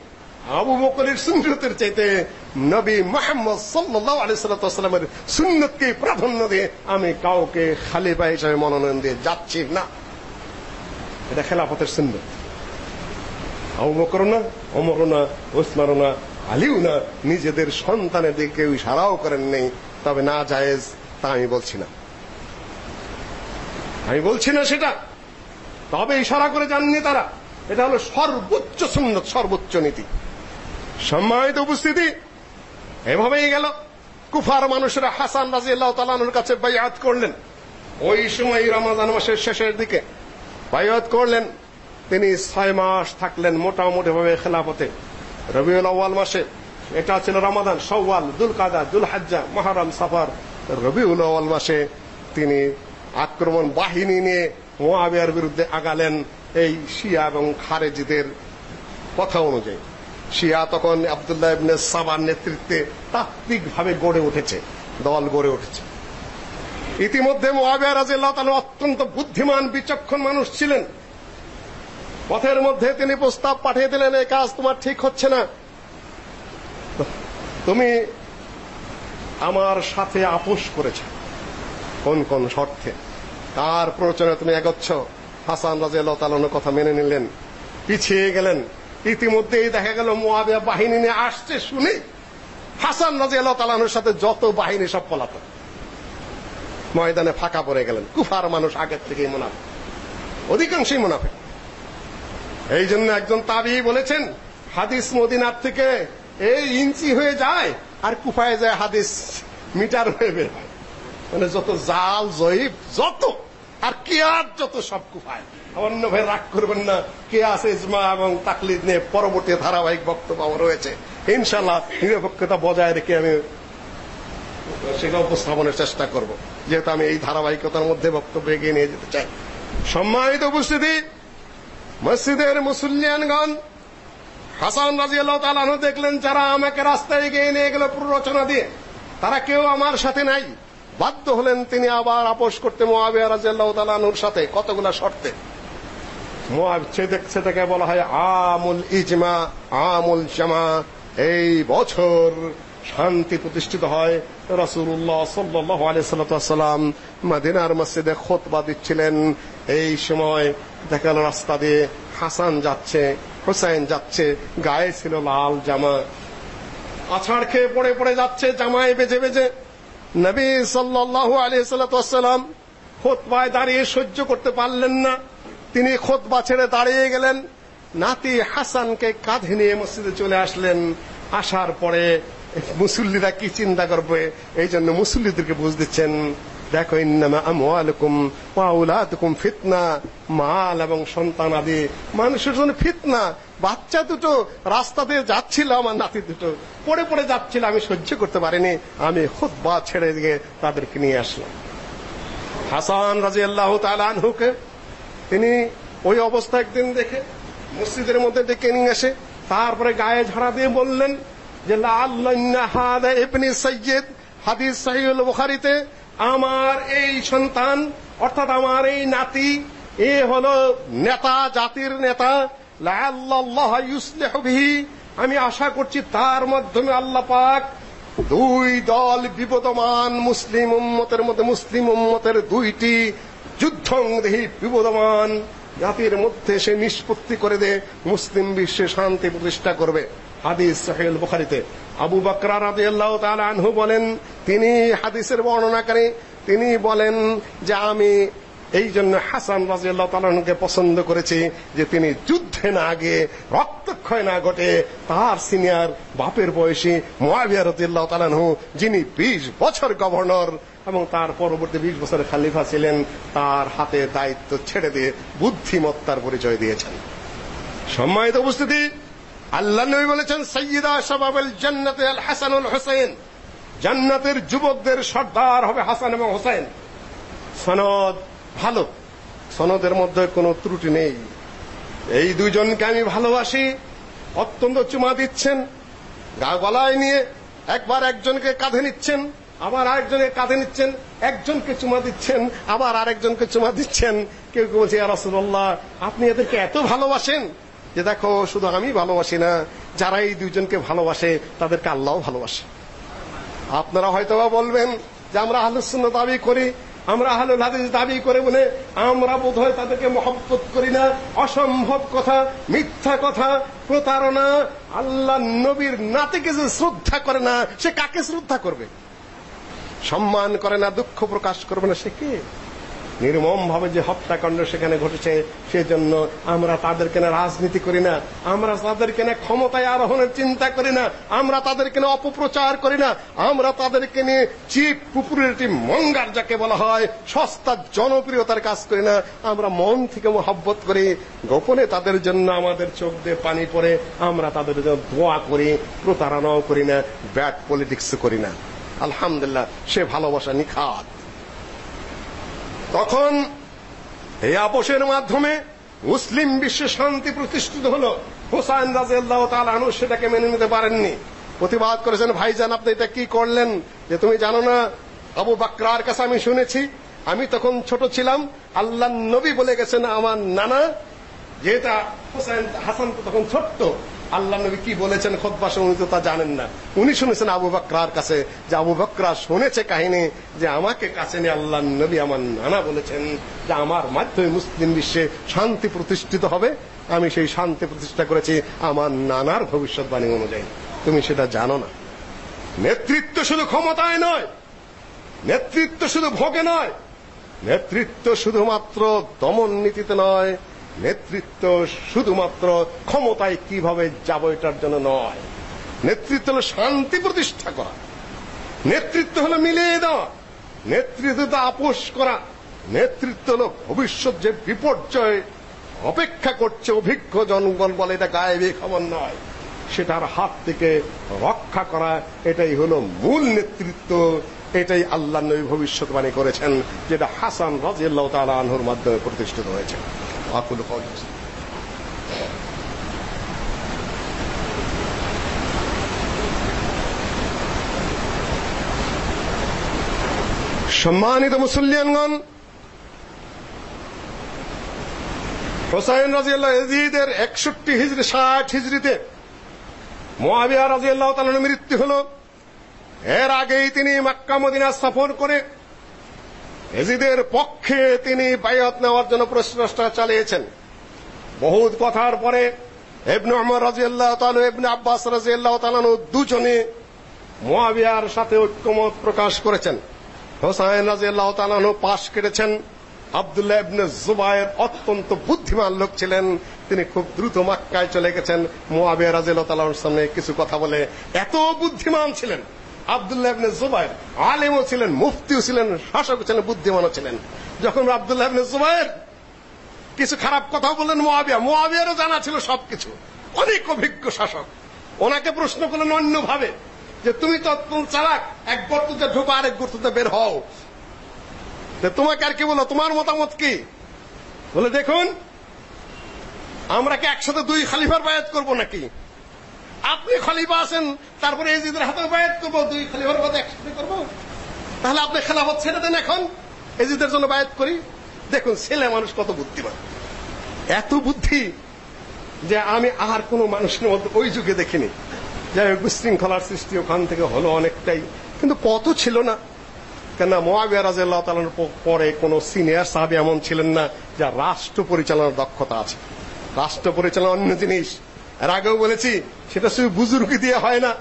আবু বকরের সুন্নতের চাইতে নবী মোহাম্মদ সাল্লাল্লাহু আলাইহি সাল্লামের সুন্নতকে প্রাধান্য দিয়ে আমি কাউকে খালিফা হিসেবে মনোনয়ন দিয়ে যাচ্ছি না। এটা খেলাফতের সুন্নত। আবু বকর না ওমর না ওসমান না আলীও না, নিজেদের সন্তানের দিকে ইশারাও করেন নেই, তবে না জায়েজ তা আমি বলছি না। আমি বলছি না সেটা। তবে ইশারা করে জাননি তারা। এটা হলো সর্বোচ্চ সুন্নত, সর্বোচ্চ নীতি। সম্মানিত উপস্থিতি, এভাবেই গেল। কুফার মানুষেরা হাসান রাজিয়াল্লাহ তালানুর কাছে বাইয়াত করলেন। ওই সময় রমাজান মাসের শেষের দিকে বাইয়াত করলেন। তিনি ছয় মাস থাকলেন মোটামুটি ভাবে খেলাফতে। রবিউল আউয়াল মাসে। এটা ছিল রমাদান সওয়াল দুল কাদা দুল হাজ্জা মহারাম, সাফার। রবিউল আউয়াল মাসে তিনি আক্রমণ বাহিনী নিয়ে মোয়াবিয়ার বিরুদ্ধে আগালেন এই শিয়া এবং খারেজিদের কথা অনুযায়ী। শিয়া তখন আব্দুল্লাহ ইবনে সাবার নেতৃত্বে তাত্ত্বিকভাবে গড়ে উঠেছে, দল গড়ে উঠেছে। ইতিমধ্যে মুয়াবিয়া রাদিয়াল্লাহু তাআলা অত্যন্ত বুদ্ধিমান, বিচক্ষণ মানুষ ছিলেন। পথের মধ্যে তিনি প্রস্তাব পাঠিয়ে দিলেন, এই কাজ তোমার ঠিক হচ্ছে না। তুমি আমার সাথে আপোষ করেছ। কোন কোন শর্তে? তার প্ররোচনায় তুমি এগোচ্ছ। হাসান রাদিয়াল্লাহু তাআলার কথা মেনে নিলেন। পিছিয়ে গেলেন। ইতিমধ্যেই দেখা গেল, মুয়াবিয়া বাহিনী নিয়ে আসছে শুনে হাসান রাদিয়াল্লাহু তাআলার সাথে যত বাহিনী সব পলাতক। ময়দানে ফাঁকা পড়ে গেলেন। কুফার মানুষ আগের থেকেই মুনাফিক। অধিকাংশই মুনাফিক। এই জন্য একজন তাবি বলেছেন, হাদিস মদিনার থেকে এই ইঞ্চি হয়ে যায় আর কুফায় যায় হাদিস মিটার হয়ে বের মানে যত জাল, জয়ীব, যত, আর কেয়ার যত সব কুফায়। অন্য ভাই রাগ করবেন না কেয়াস ইজমা এবং তাকলিদ নিয়ে পরবর্তী ধারাবাহিক বক্তব্য আমার রয়েছে। ইনশাল্লাহ নিরপেক্ষতা বজায় রেখে আমি সেটা উপস্থাপনের চেষ্টা করব। যেহেতু আমি এই ধারাবাহিকতার মধ্যে বক্তব্য এগিয়ে নিয়ে যেতে চাই। সম্মানিত উপস্থিতি মসজিদের মুসল্লিয়ানগণ হাসান রাজিয়াল্লাহ তাআলা দেখলেন যারা আমাকে রাস্তায় গিয়ে নিয়ে গেল প্ররোচনা দিয়ে, তারা কেউ আমার সাথে নাই। বাধ্য হলেন তিনি আবার আপোষ করতে মুয়াবিয়া রাদিয়াল্লাহু তাআলার সাথে কতগুলা শর্তে। থেকে বলা হয় আমুল ইজমা, আমুল জামা। এই বছর শান্তি প্রতিষ্ঠিত হয়। রাসূলুল্লাহ সাল্লাল্লাহু আলাইহি সাল্লাম মদিনার মসজিদে খুতবা দিচ্ছিলেন। এই সময় দেখা রাস্তা দিয়ে হাসান যাচ্ছে হোসেন যাচ্ছে, গায়ে ছিল লাল জামা। আছাড় খেয়ে পড়ে পড়ে যাচ্ছে, জামায় বেজে বেজে। নবী সাল্লাল্লাহু আলাইহি সাল্লাম খুতবায় দাঁড়িয়ে সহ্য করতে পারলেন না। তিনি খুতবা ছেড়ে দাঁড়িয়ে গেলেন। নাতি হাসানকে কাঁধে নিয়ে মসজিদে চলে আসলেন। আসার পরে মুসল্লিরা কি চিন্তা করবে? এই জন্য মুসল্লিদেরকে বুঝ দিচ্ছেন দেখো, ইন্নামা আমওয়ালুকুম ওয়া আওলাদুকুম ফিতনা, মাল এবং সন্তান আদি মানুষের জন্য ফিতনা। বাচ্চা দুটো রাস্তা দিয়ে যাচ্ছিল, আমার নাতি দুটো। পড়ে পড়ে যাচ্ছিল, আমি সহ্য করতে পারিনি। আমি খুতবা ছেড়ে দিয়ে তাদেরকে নিয়ে আসলাম। হাসান রাদিয়াল্লাহু তাআলা আনহুকে তিনি ওই অবস্থা একদিন দেখে মসজিদের মধ্যে ডেকে নিয়ে আসে। তারপরে গায়ে ঝাড়া দিয়ে বললেন যে লাল্লান্না হাদা ইবনে সাইয়্যিদ। হাদিস সহিহুল বুখারীতে আমার এই সন্তান, অর্থাৎ আমার এই নাতি, এ হলো নেতা, জাতির নেতা। লাআল্লাল্লাহ ইউসলিহু বিহি। আমি আশা করছি তার মাধ্যমে আল্লাহ পাক দুই দল বিবদমান মুসলিম উম্মতের মধ্যে, মুসলিম উম্মতের দুইটি যুদ্ধংদেহী বিবদমান জাতির মধ্যে সে নিষ্পত্তি করে দে, মুসলিম বিশ্বে শান্তি প্রতিষ্ঠা করবে। হাদিস সহিহ বুখারীতে। আবু বকর রাদিয়াল্লাহু তাআলা আনহু বলেন তিনি হাদিসের বর্ণনাকারী তিনি বলেন যে আমি এই জন্য হাসান রাজিয়াল্লাহু তাআলাকে পছন্দ করেছি যে তিনি যুদ্ধে না গিয়ে রক্তক্ষয় না ঘটে তার সিনিয়র বাপের বয়সী মুয়াবিয়া রাদিয়াল্লাহু তাআলা যিনি 20 বছর গভর্নর এবং তার পরবর্তী 20 বছরের খলিফা ছিলেন, তার হাতে দায়িত্ব ছেড়ে দিয়ে বুদ্ধিমত্তার পরিচয় দিয়েছেন। সম্মানিত উপস্থিতি, আল্লাহ নবী বলেছেন, সাইয়্যিদা শাবাবুল জান্নাতে আল হাসানুল হুসাইন। জান্নাতের যুবকদের সর্দার হবে হাসান এবং হোসেন সনদ ভালো। সনদের মধ্যে কোনো ত্রুটি নেই। এই দুইজনকে আমি ভালোবাসি, অত্যন্ত চুমা দিচ্ছেন, গা গলায় নিয়ে একবার একজনকে কাঁধে নিচ্ছেন, আবার আরেকজনকে কাঁধে নিচ্ছেন, একজনকে চুমা দিচ্ছেন, আবার আরেকজনকে চুমা দিচ্ছেন। কেউ কেউ বলছে রাসূলুল্লাহ, আপনি এদেরকে এত ভালোবাসেন যে দেখো, শুধু আমি ভালোবাসি না, যারা এই দুইজনকে ভালোবাসে, তাদেরকে আল্লাহও ভালোবাসে। আপনারা হয়তোবা বলবেন যে আমরা আহলে সুন্নাহ দাবি করি, আমরা আহলুল হাদিস দাবি করে বলে আমরা বোধহয় তাদেরকে মহব্বত করি না। অসম্ভব কথা, মিথ্যা কথা, প্রতারণা। আল্লাহ নবীর নাতিকে যে শ্রদ্ধা করে না, সে কাকে শ্রদ্ধা করবে? সম্মান করে না, দুঃখ প্রকাশ করবে না, সে কে? নির্মম ভাবে যে হত্যাকাণ্ড সেখানে ঘটেছে, সেজন্য আমরা তাদেরকে না রাজনীতি করি না, আমরা তাদেরকে না ক্ষমতায় আরোহণের চিন্তা করি না, আমরা তাদেরকে না অপপ্রচার করি না, আমরা তাদেরকে নিয়ে চিপ পপুলারিটি মঙ্গার যাকে বলা হয়, সস্তা জনপ্রিয়তার কাজ করি না, আমরা মন থেকে মহব্বত করি, গোপনে তাদের জন্য আমাদের চোখ দিয়ে পানি পড়ে, আমরা তাদের জন্য দোয়া করি, প্রতারণাও করি না, ব্যাড পলিটিক্স করি না। আলহামদুলিল্লাহ, সে ভালোবাসা নিখাত। তখন এই আপোষের মাধ্যমে মুসলিম বিশ্বে শান্তি প্রতিষ্ঠিত হলো। হুসাইন রাজিয়াল্লাহু তাআলা আনহু সেটাকে মেনে নিতে পারেননি। প্রতিবাদ করেছেন ভাইজান আপনি এটা কি করলেন? যে তুমি জানো না, আবু বাকরার কাছে আমি শুনেছি, আমি তখন ছোট ছিলাম আল্লাহ নবী বলে গেছেন আমার নানা, যেটা হোসেন হাসান তখন ছোট্ট আল্লাহ নবী কি বলেছেন খোদবা উনি তো তা জানেন না। উনি শুনেছেন আবু বকরার কাছে যে আবু বকরা শুনেছে কাহিনী যে আমাকে কাছে নিয়ে আল্লাহ নবী আমার নানা বলেছেন যে আমার মাধ্যমে মুসলিম বিশ্বে শান্তি প্রতিষ্ঠিত হবে। আমি সেই শান্তি প্রতিষ্ঠা করেছি আমার নানার ভবিষ্যৎবাণী অনুযায়ী। তুমি সেটা জানো না। নেতৃত্ব শুধু ক্ষমতায় নয়, নেতৃত্ব শুধু ভোগে নয়, নেতৃত্ব শুধুমাত্র দমন নীতিতে নয় নেতৃত্ব শুধুমাত্র ক্ষমতায় কীভাবে যাব এটার জন্য নয়। নেতৃত্ব হলো শান্তি প্রতিষ্ঠা করা। নেতৃত্ব হলো মিলিয়ে দেওয়া। নেতৃত্ব তো আপোষ করা। নেতৃত্ব হলো ভবিষ্যৎ যে বিপর্যয় অপেক্ষা করছে অভিজ্ঞ জনগণ বলে এটা গায়েবী খবর নয়। সেটার হাত থেকে রক্ষা করা, এটাই হলো মূল নেতৃত্ব। এটাই আল্লাহ নবী ভবিষ্যৎবাণী করেছেন, যেটা হাসান রাজিয়াল্লাহু তাআলা আনহুর মাধ্যমে প্রতিষ্ঠিত হয়েছে। আকুল কওলি সম্মানিত মুসল্লিয়ানগণ হোসাইন রাজিয়াল্লাহ ইয়াজিদের 61 হিজরি 60 হিজরিতে মুয়াবিয়া রাজিয়াল্লাহু তাআলার মৃত্যু হলো। এর আগেই তিনি মক্কা মদিনা সফর করে এজিদের পক্ষে তিনি বায়াত নেওয়ার জন্য প্রচেষ্টা চালিয়েছেন। বহুত কথার পরে ইবনে উমর রাদিয়াল্লাহু তাআলা, ইবনে আব্বাস রাদিয়াল্লাহু তাআলা দুজনে মুয়াবিয়ার সাথে ঐক্যমত প্রকাশ করেছেন। হোসাইন রাদিয়াল্লাহু তাআলা পাশ কেটেছেন। আব্দুল্লাহ ইবনে জুবায়ের অত্যন্ত বুদ্ধিমান লোক ছিলেন। তিনি খুব দ্রুত মক্কায় চলে গেছেন। মুয়াবিয়া রাদিয়াল্লাহু তাআলার সামনে কিছু কথা বলে এত বুদ্ধিমান ছিলেন। আব্দুল্লাহ ইবনে জুবায়ের আলেমও ছিলেন, মুফতিও ছিলেন, শাসকও ছিলেন, বুদ্ধিমানও ছিলেন। যখন আব্দুল্লাহ ইবনে জুবায়ের কিছু খারাপ কথা বললেন মুয়াবিয়া মুয়াবিয়ারও জানা ছিল সবকিছু। অনেক অভিজ্ঞ শাসক। ওনাকে প্রশ্ন করলেন অন্যভাবে, যে তুমি তো চালাক এক গর্ততে ঢোকো, আরেক গর্ততে বের হও। তোমাকে আর কি বলো তোমার মতামত কি? বলে, দেখুন, আমরা কি একসাথে দুই খালিফার বায়াত করব নাকি? আপনি খলিফা আছেন, তারপরে এজিদের হাতে বায়াত করব, দুই খলিফার বায়াত একসাথে করব। তাহলে আপনি খেলাফত ছেড়ে দেন এখন এজিদের জন্য বায়াত করি। দেখুন, ছেলে মানুষ কত বুদ্ধিমান। এত বুদ্ধি যে আমি আর কোনো মানুষের মধ্যে ওই যুগে দেখিনি। যাই হোক, বিশৃঙ্খলার সৃষ্টি ওখান থেকে হলো অনেকটাই। কিন্তু কত ছিল না। কেন মোয়াবিয়া রাজিয়াল্লাহ তাআলার পরে কোন সিনিয়র সাহাবী এমন ছিলেন না, যার রাষ্ট্র পরিচালনার দক্ষতা আছে। রাষ্ট্র পরিচালনা অন্য জিনিস। এর আগেও বলেছি, সেটা শুধু বুজুর্গি দিয়ে হয় না,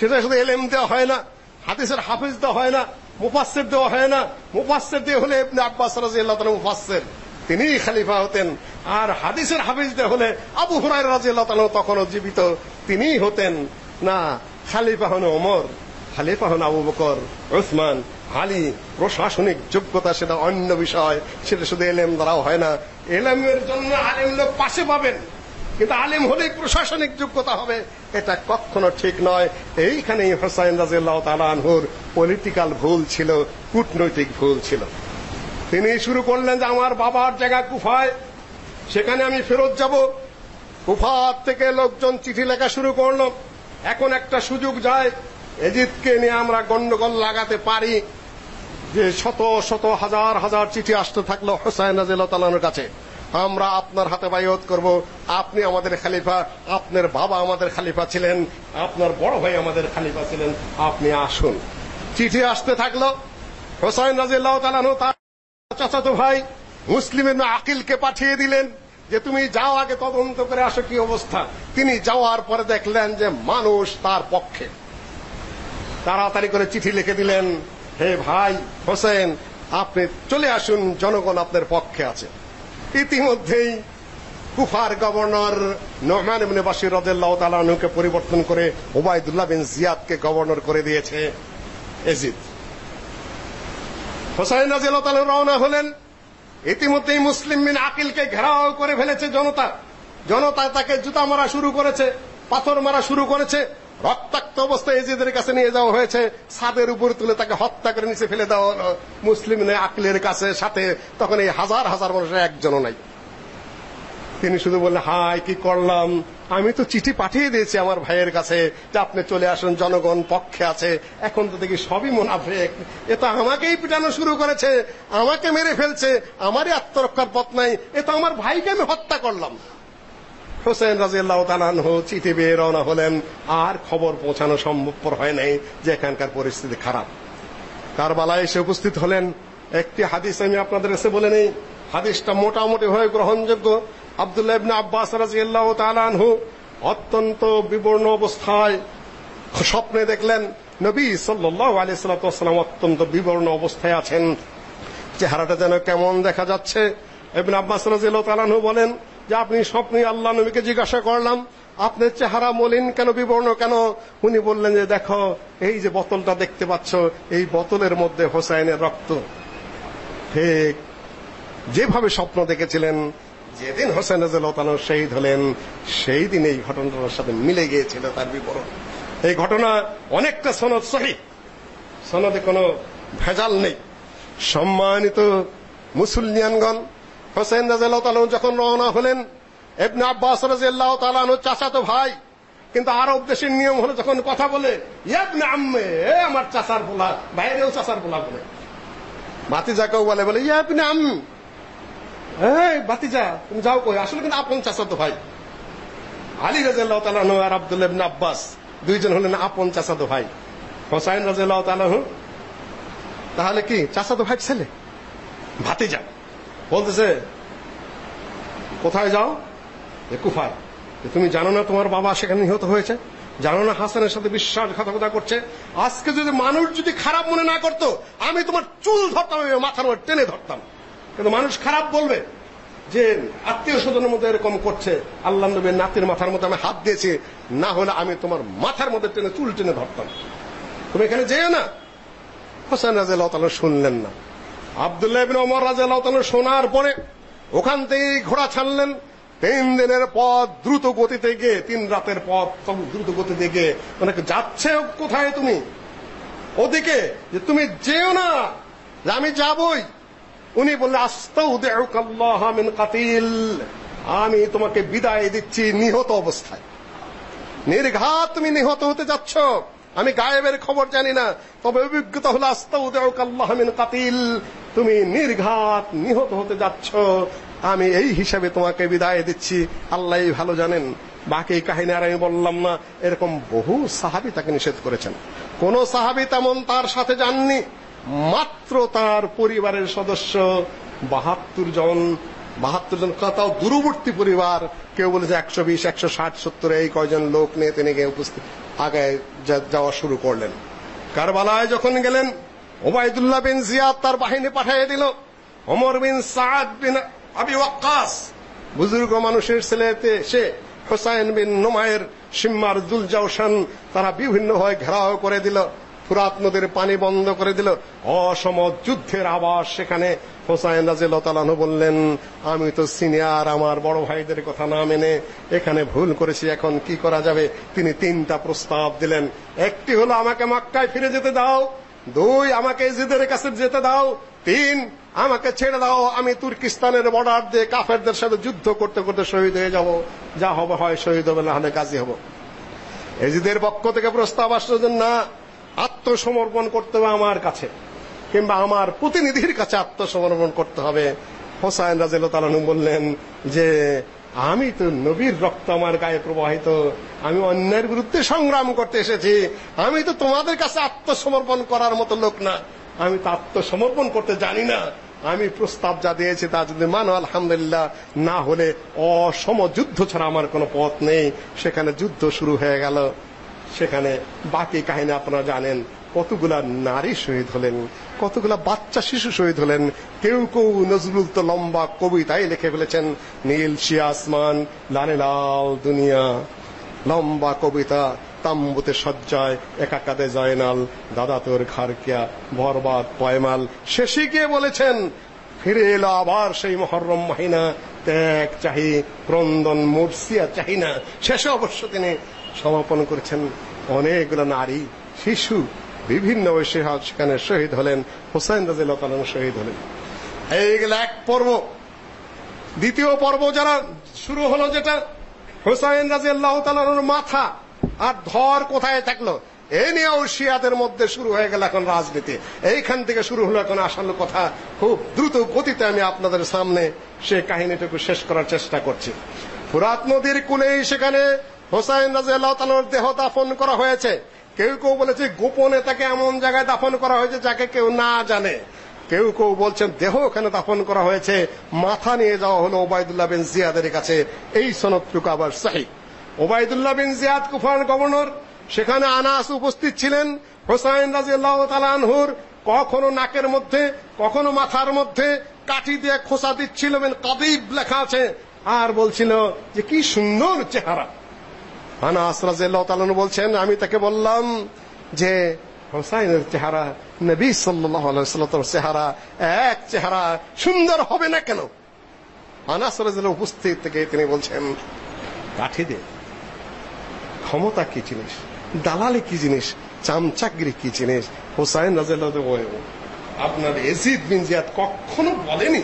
সেটা শুধু এলেম দেওয়া হয় না, হাদিসের হাফিজ দেওয়া হয় না, মুফাসসির দেওয়া হয় না। মুফাসসির দিয়ে হলে ইবনে আব্বাস রাদিয়াল্লাহু তাআলা মুফাসসির। তিনি খলিফা হতেন। আর হাদিসের হাফিজ দিয়ে হলে আবু হুরায়রা রাদিয়াল্লাহু তাআলা তখনও জীবিত, তিনিই হতেন। না, খলিফা হন ওমর, খলিফা হন আবু বকর, উসমান, আলী, প্রশাসনিক যোগ্যতা সেটা অন্য বিষয়, সেটা শুধু এলেম দ্বারাও হয় না। এলেমের জন্য আলেম লোক পাশে পাবেন। কিন্তু আলেম হলেই প্রশাসনিক যোগ্যতা হবে, এটা কখনো ঠিক নয়। এইখানেই হোসাইন রাজিয়াল্লাহ তাআলা আনহুর পলিটিক্যাল ভুল ছিল, কূটনৈতিক ভুল ছিল। তিনি শুরু করলেন যে, আমার বাবার জায়গা কুফায়, সেখানে আমি ফেরত যাব। কুফার থেকে লোকজন চিঠি লেখা শুরু করল। এখন একটা সুযোগ যায়, এজিদকে নিয়ে আমরা গন্ডগোল লাগাতে পারি, যে শত শত হাজার হাজার চিঠি আসতে থাকল হোসাইন রাজিয়াল্লাহ তাআলার কাছে। আমরা আপনার হাতে বাইয়ত করব। আপনি আমাদের খলিফা, আপনার বাবা আমাদের খলিফা ছিলেন, আপনার বড় ভাই আমাদের খলিফা ছিলেন। আপনি আসুন। চিঠি আসতে থাকল। হোসাইন রাজিয়াল্লাহু তাআলা তার চাচাতো ভাই মুসলিম ইবনে আকিলকে পাঠিয়ে দিলেন যে, তুমি যাও আগে, তদন্ত করে আসো কি অবস্থা? তিনি যাওয়ার পরে দেখলেন যে, মানুষ তার পক্ষে। তাড়াতাড়ি করে চিঠি লিখে দিলেন, হে ভাই হোসেন আপনি চলে আসুন, জনগণ আপনার পক্ষে আছে। ইতিমধ্যেই কুফার গভর্নর নোমান ইবনে বাশির রাদিয়াল্লাহু তাআলা পরিবর্তন করে ওবাইদুল্লাহ বিন জিয়াদকে গভর্নর করে দিয়েছে এজিদ। হোসাইন রাদিয়াল্লাহু তাআলা রওনা হলেন। ইতিমধ্যেই মুসলিম বিন আকিলকে ঘেরাও করে ফেলেছে জনতা। জনতা তাকে জুতা মারা শুরু করেছে, পাথর মারা শুরু করেছে রক্তাক্ত অবস্থায় এজিদের কাছে নিয়ে যাওয়া হয়েছে। ছাদের উপর তুলে তাকে হত্যা করে নিচে ফেলে দেওয়া হলো। মুসলিম নেই আকলের কাছে, সাথে তখন এই হাজার হাজার মানুষের একজনও নাই। তিনি শুধু বললেন হাই কি করলাম? আমি তো চিঠি পাঠিয়ে দিয়েছি আমার ভাইয়ের কাছে যে আপনি চলে আসুন, জনগণ পক্ষে আছে। এখন তো দেখি সবই মুনাফেক। এ তো আমাকেই পিটানো শুরু করেছে। আমাকে মেরে ফেলছে। আমারই আত্মরক্ষার পথ নাই। এ তো আমার ভাইকে আমি হত্যা করলাম। হোসেন রাজিয়াল্লাহু তাআলা আনহু চিঠি বের রওনা হলেন। আর খবর পৌঁছানো সম্ভবপর হয় নাই, যে এখানকার পরিস্থিতি খারাপ। কারবালায় এসে উপস্থিত হলেন। একটি হাদিস আমি আপনাদের কাছে বলে নেই। হাদিসটা মোটামুটি হয়ে গ্রহণযোগ্য। আব্দুল্লাহ ইবনে আব্বাস তাআলা আনহু অত্যন্ত বিবর্ণ অবস্থায় স্বপ্নে দেখলেন, নবী সাল্লাল্লাহু আলাইহি সাল্লাম অত্যন্ত বিবর্ণ অবস্থায় আছেন। চেহারাটা যেন কেমন দেখা যাচ্ছে। ইবনে আব্বাস রাদিয়াল্লাহু তাআলা বলেন যে আপনি স্বপ্নে আল্লাহ নবীকে জিজ্ঞাসা করলাম, আপনার চেহারা মলিন কেন, বিবর্ণ কেন? উনি বললেন যে, দেখো, এই যে বোতলটা দেখতে পাচ্ছ, এই বোতলের মধ্যে হোসাইনের রক্ত। ঠিক যেভাবে স্বপ্ন দেখেছিলেন, যেদিন হোসেন রাজু শহীদ হলেন, সেই দিন এই ঘটনাটার সাথে মিলে গিয়েছিল তার বিবরণ। এই ঘটনা অনেকটা সনদ সহি। সনদে কোনো ভেজাল নেই। সম্মানিত মুসলিয়ানগণ হোসেন রাজু যখন রওনা হলেন এবনে আব্বাস রাজিয়াল্লাহু তাআলা চাচাতো ভাই, কিন্তু আরব দেশের নিয়ম হলো যখন কথা বলে ইয়াবনে আম্মে, এ আমার চাচার পোলা বাইরেও চাচার পোলা বলে। ভাতিজাকেও বলে বলে ইয়াবনে আম্মি, এই ভাতিজা, তুমি যাও কই? আসলে কিন্তু আপন চাচাতো ভাই। আলী রাজিয়াল্লাহু তাআলা আর আব্দুল্লাহ ইবনে আব্বাস দুইজন হলেন আপন চাচাতো ভাই। হোসাইন রাজিয়াল্লাহু তাআলা তাহলে কি চাচাতো ভাই ছেলে? ভাতিজা। বলতেছে, কোথায় যাও? এ কুফায়। তুমি জানো না তোমার বাবা সেখানে নিহত হয়েছে? জানো না, হাসানের সাথে বিশ্বাসঘাতকতা করছে। আজকে যদি মানুষ যদি খারাপ মনে না করতো, আমি তোমার চুল ধরতাম মাথার মধ্যে টেনে ধরতাম। কিন্তু মানুষ খারাপ বলবে যে, আত্মীয় স্বজনের মধ্যে এরকম করছে। আল্লাহ নবীর নাতির মাথার মধ্যে আমি হাত দিয়েছি। না হলে আমি তোমার মাথার মধ্যে টেনে, চুল টেনে ধরতাম। তুমি এখানে যেও না? হোসেন তাআলা শুনলেন না। আব্দুল্লাহ ইবনে ওমর রাজিয়াল্লাহু তাআলা শোনার পরে ওখান থেকেই ঘোড়া ছাড়লেন। তিন দিনের পথ দ্রুত গতিতে গিয়ে, তিন রাতের পথ দ্রুত গতিতে গিয়ে মানে যাচ্ছে কোথায় তুমি? ওদিকে, যে তুমি যেও না আমি যাবই। উনি বললেন, আস্তাউদিউকাল্লাহ মিন কাতিল, আমি তোমাকে বিদায় দিচ্ছি নিহত অবস্থায়। নির্ঘাত তুমি নিহত হতে যাচ্ছ। আমি গায়েবের খবর জানি না, তবে অভিজ্ঞতা হলো, আস্তাউদিউকাল্লাহ মিন কাতিল তুমি নির্ঘাত নিহত হতে যাচ্ছ। আমি এই হিসাবে তোমাকে বিদায় দিচ্ছি। আল্লাহই ভালো জানেন। বাকি কাহিনী আর আমি বললাম না। এরকম বহু সাহাবি তাকে নিষেধ করেছেন। কোন সাহাবি তেমন তার সাথে যাননি। মাত্র তার পরিবারের সদস্য বাহাত্তর জন বাহাত্তর জন তাও দূরবর্তী পরিবার, কেউ বলেছে একশো বিশ, একশো ষাট, সত্তর, এই কয়জন লোক নিয়ে তিনি গিয়ে উপস্থিত আগে যাওয়া শুরু করলেন। কারবালায় যখন গেলেন ওবায়দুল্লাহ বিন জিয়াদ তার বাহিনী পাঠিয়ে দিল। ওমর বিন সাদ বিন আবি ওয়াক্কাস, বুজুর্গ মানুষের ছেলেতে সে হোসাইন বিন নোমায়ের সিম্মার দুলজাউসান তারা বিভিন্ন হয় ঘেরাও করে দিল ফুরাত নদীর পানি বন্ধ করে দিল। অসম যুদ্ধের আবাস সেখানে হোসাইন রাজিয়াল্লাহু বললেন, আমি তো সিনিয়র, আমার বড় ভাইদের কথা না মেনে এখানে ভুল করেছি, এখন কি করা যাবে? তিনি তিনটা প্রস্তাব দিলেন। একটি হলো, আমাকে মক্কায় ফিরে যেতে দাও। দুই, আমাকে জিদের কাছে যেতে দাও। তিন, আমাকে ছেড়ে দাও। আমি তুর্কিস্তানের বর্ডার দিয়ে কাফেরদের সাথে যুদ্ধ করতে করতে শহীদ হয়ে যাব। যা হবে হয় শহীদ হবে, না হলে গাজী হব। এজিদের পক্ষ থেকে প্রস্তাব আসলো যে, না, আত্মসমর্পণ করতে হবে আমার কাছে। কিংবা আমার প্রতিনিধির কাছে আত্মসমর্পণ করতে হবে। হোসাইন রাজিয়াল্লাহু তাআলা বললেন যে আমি তো নবীর রক্ত আমার গায়ে প্রবাহিত। আমি অন্যের বিরুদ্ধে সংগ্রাম করতে এসেছি। আমি তো তোমাদের কাছে আত্মসমর্পণ করার মতো লোক না। আমি তো আত্মসমর্পণ করতে জানি না। আমি প্রস্তাব যা দিয়েছি তা যদি মানো, আলহামদুলিল্লাহ, না হলে অসম যুদ্ধ ছাড়া আমার কোনো পথ নেই। সেখানে যুদ্ধ শুরু হয়ে গেল। সেখানে বাকি কাহিনী আপনারা জানেন। কতগুলা নারী শহীদ হলেন। কতগুলা বাচ্চা শিশু শহীদ হলেন? কেউ কেউ নজরুল তো লম্বা কবিতায় লিখে ফেলেছেন। নীল শিয়া আসমান, লালে লাল দুনিয়া। লম্বা কবিতা, তাম্বুতে সজ্জায় একা জয়নাল। দাদা তোর খারকিয়া বরবাদ পয়মাল। শেষে গিয়ে বলেছেন, ফিরে এলো আবার সেই মহরম মাহিনা। ত্যাগ চাহি, ক্রন্দন মুরসিয়া চাহি না। শেষে অবশ্য তিনি সমাপন করেছেন, অনেকগুলো নারী, শিশু বিভিন্ন বয়সে সেখানে শহীদ হলেন হোসেন রাজিল্লাহ শহীদ হলেন। এইগুলো এক পর্ব। দ্বিতীয় পর্ব যারা শুরু হলো যেটা, হোসাইন রাজিয়াল্লাহ তালানোর মাথা আর ধর কোথায় থাকল, এই নিয়েও শিয়াদের মধ্যে শুরু হয়ে গেল এখন রাজনীতি। এইখান থেকে শুরু হলো এখন আসল কথা। খুব দ্রুত গতিতে আমি আপনাদের সামনে সে কাহিনীটুকু শেষ করার চেষ্টা করছি। ফুরাত নদীর কুলেই সেখানে হোসাইন রাজিয়াল্লাহ তালানোর দেহ দাফন করা হয়েছে। কেউ কেউ বলেছে, গোপনে তাকে এমন জায়গায় দাফন করা হয়েছে যাকে কেউ না জানে। কেউ কেউ বলছেন, দেহ ওখানে দাফন করা হয়েছে? মাথা নিয়ে যাওয়া হলো ওবায়দুল্লাহ বিন জিয়াদের কাছে। এই সনদটুকু আবার সহি। ওবায়দুল্লাহ বিন জিয়াদ কুফার গভর্নর, সেখানে আনাস উপস্থিত ছিলেন। হোসাইন রাজিয়াল্লাহ তালানহুর কখনো নাকের মধ্যে, কখনো মাথার মধ্যে কাঠি দিয়ে খোসা দিচ্ছিল। কাদিব লেখা আছে। আর বলছিল যে, কি সুন্দর চেহারা। আনাস রাজিয়াল্লাহ তালানহু বলছেন, আমি তাকে বললাম যে, হোসাইনের চেহারা, নবী সাল্লাল্লাহু আলাইহি চেহারা এক চেহারা সুন্দর হবে না কেন? আনাস রাদিয়াল্লাহু উপস্থিত থেকে তিনি বলছেন কাঠি দে। ক্ষমতা কি জিনিস? দালালি কি জিনিস? চামচাগিরি কি জিনিস? হোসাইন রাদিয়াল্লাহু আপনার এজিদ বিন জিয়াদ কখনো বলেনি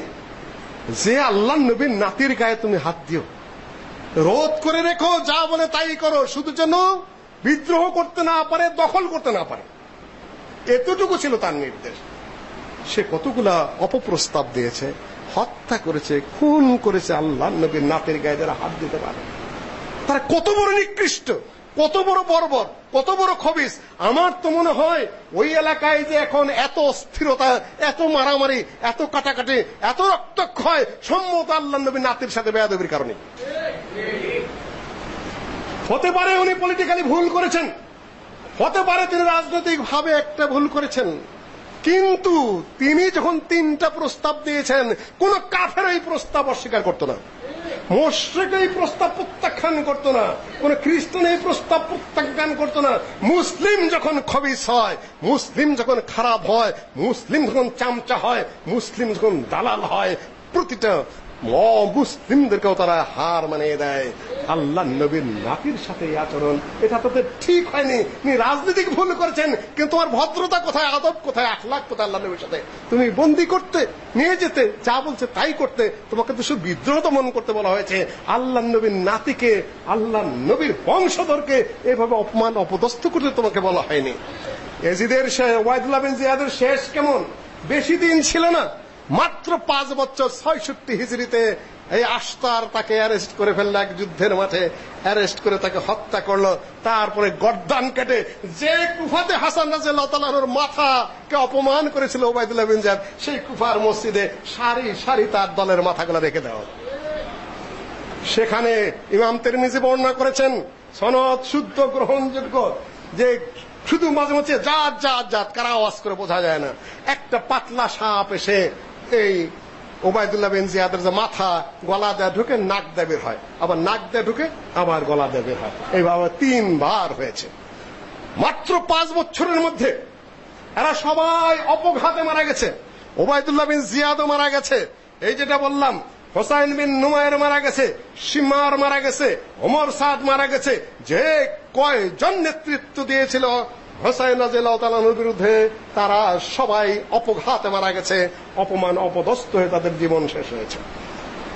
যে আল্লাহ নবীর নাতির গায়ে তুমি হাত দিও? রোধ করে রেখো, যা বলে তাই করো। শুধু যেন বিদ্রোহ করতে না পারে, দখল করতে না পারে। এতটুকু ছিল তার নির্দেশ। সে কতগুলা অপপ্রস্তাব দিয়েছে, হত্যা করেছে, খুন করেছে আল্লাহ নবীর নাতের গায়ে যারা হাত দিতে পারে। তারা কত বড় নিকৃষ্ট, কত বড় বর্বর, কত বড় খবিস। আমার তো মনে হয় ওই এলাকায় যে এখন এত স্থিরতা এত মারামারি, এত কাটাকাটি, এত রক্তক্ষয় সম্মত আল্লাহ নবীর নাতির সাথে বেয়াদবির কারণে। হতে পারে উনি পলিটিক্যালি ভুল করেছেন। হতে পারে তিনি রাজনৈতিকভাবে একটা ভুল করেছেন। কিন্তু তিনি যখন তিনটা প্রস্তাব দিয়েছেন, কোন কাফের এই প্রস্তাব অস্বীকার করত না। মোশরেক এই প্রস্তাব প্রত্যাখ্যান করত না। কোন খ্রিস্টান এই প্রস্তাব প্রত্যাখ্যান করত না। মুসলিম যখন খবিস হয়, মুসলিম যখন খারাপ হয়, মুসলিম যখন চামচা হয়, মুসলিম যখন দালাল হয়, প্রতিটা মুসলিমদেরকেও তারা হার মানিয়ে দেয়। আল্লাহ নবীর নাতির সাথে এই আচরণ, এটা তাদের ঠিক হয়নি। তুমি রাজনীতিক ভুল করেছেন, কিন্তু তোমার ভদ্রতা কোথায়, আদব কোথায় আখলাক কোথায় আল্লাহ নবীর সাথে? তুমি বন্দি করতে, নিয়ে যেতে, যা বলছে তাই করতে, তোমাকে তো শুধু বিদ্রোহ দমন করতে বলা হয়েছে। আল্লাহ নবীর নাতিকে, আল্লাহ নবীর বংশধরকে এভাবে অপমান, অপদস্থ করতে তোমাকে বলা হয়নি। এজিদের ওয়াইদুল্লাহ বিন জিয়াদের শেষ কেমন? বেশি দিন ছিল না। মাত্র পাঁচ বছর ছয়ষট্টি হিজড়িতে এই আস্তার তাকে অ্যারেস্ট করে ফেলল এক যুদ্ধের মাঠে। অ্যারেস্ট করে তাকে হত্যা করল। তারপরে গর্দান কেটে যে কুফাতে হাসান রাজিয়াল্লাহর মাথাকে অপমান করেছিল ওবায়দুল্লাহ বিন জাদ সেই কুফার মসজিদে সারি সারি তার দলের মাথাগুলো রেখে দেওয়া। সেখানে ইমাম তিরমিজি বর্ণনা করেছেন, সনদ শুদ্ধ, গ্রহণযোগ্য, যে শুধু মাঝে মাঝে জাত জাত জাত, কারা আওয়াজ করে বোঝা যায় না। একটা পাতলা সাপ এসে এই ওবায়দুল্লাহ বিন জিয়াদের যে মাথা, গলা দেয়া ঢুকে নাক দেয়া বের হয়। আবার নাক দেয়া ঢুকে আবার গলা দেয়া বের হয়। এইভাবে তিনবার হয়েছে। মাত্র পাঁচ বছরের মধ্যে এরা সবাই অপঘাতে মারা গেছে। ওবায়দুল্লাহ বিন জিয়াদও মারা গেছে। এই যেটা বললাম, হোসাইন বিন নুমায়ের মারা গেছে সিমার মারা গেছে, ওমর সাদ মারা গেছে। যে কয়জন নেতৃত্ব দিয়েছিল হোসাইন রাজিয়াল্লাহু বিরুদ্ধে তারা সবাই অপঘাতে মারা গেছে, অপমান অপদস্থ হয়ে তাদের জীবন শেষ হয়েছে।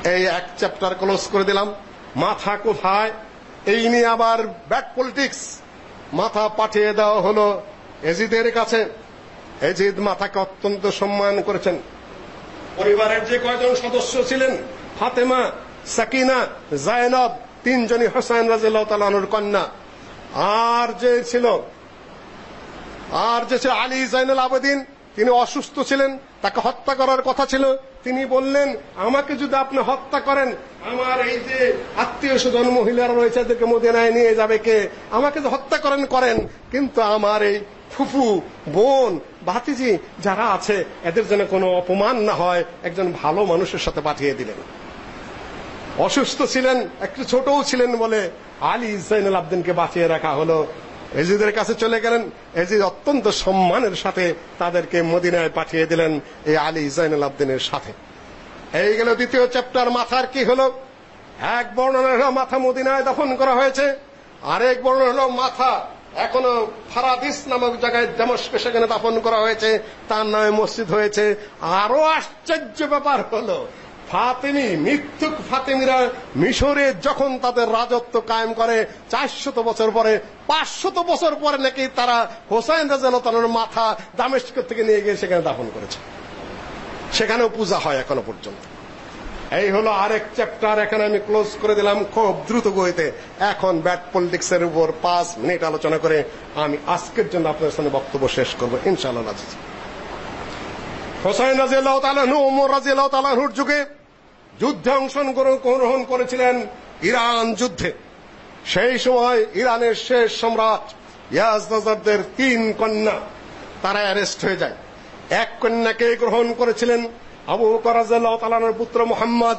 এই এক চ্যাপ্টার ক্লোজ করে দিলাম। মাথা কোথায়? এই নিয়ে আবার ব্যাক পলিটিক্স। মাথা পাঠিয়ে দেওয়া হলো এজিদের কাছে। এজিদ মাথাকে অত্যন্ত সম্মান করেছেন। পরিবারের যে কয়জন সদস্য ছিলেন, ফাতেমা, সাকিনা, জায়নব, তিনজনই হোসেন রাজিয়াল্লাহু তাআলার কন্যা। আর যে ছিল আর যে ছিল আলী জাইনুল আবেদিন, তিনি অসুস্থ ছিলেন, তাকে হত্যা করার কথা ছিল। তিনি বললেন, আমাকে যদি আপনি হত্যা করেন, আমার এই যে আত্মীয় স্বজন, মহিলারা রয়েছে, এদেরকে মদিনায় নিয়ে যাবে কে? আমাকে যে হত্যা করেন করেন। কিন্তু আমার এই ফুফু, বোন, ভাতিজি যারা আছে, এদের যেন কোনো অপমান না হয়। একজন ভালো মানুষের সাথে পাঠিয়ে দিলেন। অসুস্থ ছিলেন, একটু ছোটও ছিলেন বলে আলী ইসাইনুল আবদিনকে বাঁচিয়ে রাখা হলো। এজিদের কাছে চলে গেলেন। এজিদ অত্যন্ত সম্মানের সাথে তাদেরকে মদিনায় পাঠিয়ে দিলেন এই আলী জাইনুল আবদিনের সাথে। এই গেল দ্বিতীয় চ্যাপ্টার, মাথার কি হলো? এক বর্ণনা হলো মাথা মদিনায় দফন করা হয়েছে, আরেক বর্ণনা হলো মাথা এখনও ফারাদিস নামক জায়গায় দামেস্কে সেখানে দাফন করা হয়েছে, তার নামে মসজিদ হয়েছে। আরও আশ্চর্য ব্যাপার হলো ফাতেমি মিথ্যুক ফাতেমিরা মিশরে যখন তাদের রাজত্ব কায়েম করে, চারশত বছর পরে, পাঁচশত বছর পরে নাকি তারা হোসাইন রাজার মাথা দামেস্ক থেকে নিয়ে গিয়ে সেখানে দাফন করেছে। সেখানেও পূজা হয় এখনও পর্যন্ত। এই হলো আরেক চ্যাপ্টার এখানে আমি ক্লোজ করে দিলাম খুব দ্রুত গতিতে। এখন ব্যাট পলিটিক্স এর উপর পাঁচ মিনিট আলোচনা করে আমি আজকের জন্য আপনাদের সামনে বক্তব্য শেষ করব, ইনশাআল্লাহ আজিজ হোসাইন রাজিয়াল্লাহু তাআলা নু ওমর রাজিয়াল্লাহু তাআলার যুগে যুদ্ধে অংশগ্রহণ করেছিলেন ইরান যুদ্ধে। সেই সময় ইরানের শেষ সম্রাট ইয়াজদাজারদের তিন কন্যা, তারা অ্যারেস্ট হয়ে যায়। এক কন্যাকে গ্রহণ করেছিলেন আবু বকর রাদিয়াল্লাহু পুত্র মুহাম্মদ,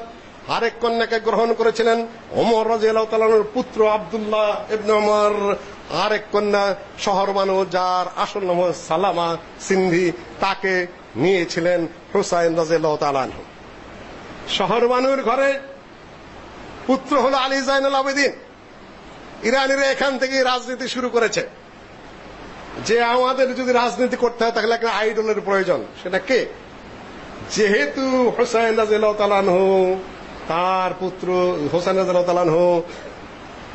আরেক কন্যাকে গ্রহণ করেছিলেন ওমর রাদিয়াল্লাহু তাআলার পুত্র আব্দুল্লাহ ইবনে ওমর, আরেক কন্যা শহরবানু যার আসল নাম সালামা সিন্ধি, তাকে নিয়েছিলেন হুসাইন রাদিয়াল্লাহু তাআলা শহরবানুর ঘরে পুত্র হলো আলী জাইনুল আবেদিন। ইরানিরা এখান থেকে রাজনীতি শুরু করেছে। যে আমাদের যদি রাজনীতি করতে হয়, তাহলে একটা আইডলের প্রয়োজন। সেটা কে? যেহেতু হোসেন রাজিয়াল্লাহু তাআলাহু তার পুত্র হোসেন রাজিয়াল্লাহু তাআলাহু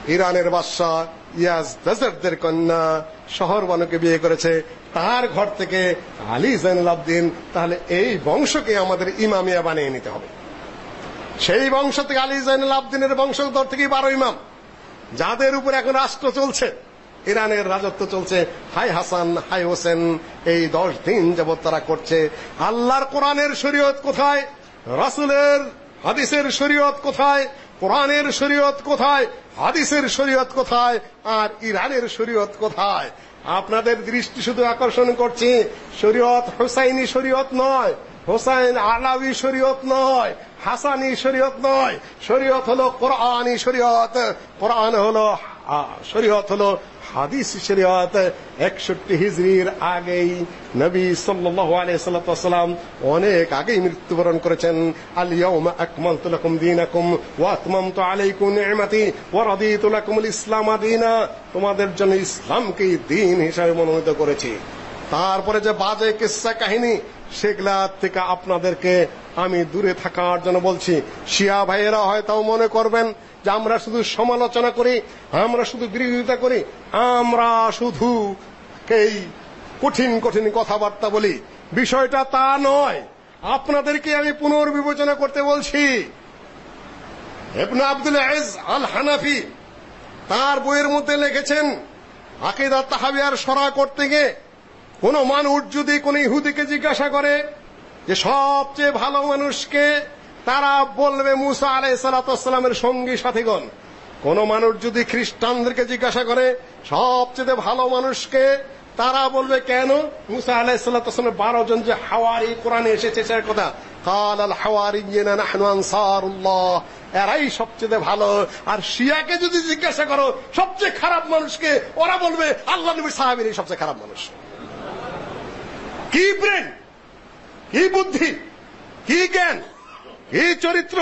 ইরানের বাদশা ইয়াজ দেজারদের কন্যা শহরবানুকে বিয়ে করেছে, তার ঘর থেকে আলী জাইনুল আবদিন, তাহলে এই বংশকে আমাদের ইমামিয়া বানিয়ে নিতে হবে। সেই বংশ থেকে আলী জাইনুল আবদিনের বংশধর থেকে বারো ইমাম। যাদের উপর এখন রাষ্ট্র চলছে, ইরানের রাজত্ব চলছে, হাই হাসান, হাই হোসেন, এই দশ দিন যাবৎ তারা করছে। আল্লাহর কোরআনের শরীয়ত কোথায়? রাসুলের হাদিসের শরীয়ত কোথায়? কোরআনের শরীয়ত কোথায়? হাদিসের শরীয়ত কোথায়? আর ইরানের শরীয়ত কোথায়? আপনাদের দৃষ্টি শুধু আকর্ষণ করছি, শরীয়ত হোসাইনি শরীয়ত নয়। হোসাইন আলাউি শরীয়ত নয়, হাসানি শরীয়ত নয়। শরীয়ত হলো কোরআনি শরীয়ত। কোরআন হলো শরীয়ত হলো হাদিস শরীয়ত। 61 হিজরির আগেই নবী সাল্লাল্লাহু আলাইহি সাল্লাম অনেক আগেই মৃত্যুবরণ করেছেন। আল ইয়াউমা আকমালতু লাকুম দীনাকুম ওয়া আতমামতু আলাইকুম নি'মাতি ওয়া রাদিতু লাকুমুল ইসলাম দীনা। তোমাদের জন্য ইসলামকে দিন হিসাবে মনোনীত করেছি। তারপরে যে বাজে কিসসা কাহিনী সেগুলা থেকে আপনাদেরকে আমি দূরে থাকার জন্য বলছি। শিয়া ভাইয়েরা হয়তো মনে করবেন যে আমরা শুধু সমালোচনা করি, আমরা শুধু বিরোধিতা করি, আমরা শুধু এই কঠিন কঠিন কথাবার্তা বলি। বিষয়টা তা নয়। আপনাদেরকে আমি পুনর্বিবেচনা করতে বলছি। ইবনে আব্দুল আইজ আল হানাফি তার বইয়ের মধ্যে লিখেছেন, আকিদা তাহাবিয়ার সরা করতে গিয়ে কোন মানুষ যদি কোন ইহুদিকে জিজ্ঞাসা করে যে সবচেয়ে ভালো মানুষকে তারা বলবে মুসা আলাইহিসসালামের সঙ্গী সাথীগণ কোন মানুষ যদি খ্রিস্টানদেরকে জিজ্ঞাসা করে সবচেয়ে ভালো মানুষকে তারা বলবে কেন মুসা আলাইহিসসালামের বারো জন যে হাওয়ারি কোরআনে এসেছে সে কথা قال الحواريين نحن انصار الله এরাই সবচেয়ে ভালো আর শিয়াকে যদি জিজ্ঞাসা করো সবচেয়ে খারাপ মানুষকে ওরা বলবে আল্লাহ নবী সাহাবীরই সবচেয়ে খারাপ মানুষ কি ব্রেন কি বুদ্ধি কি জ্ঞান কি চরিত্র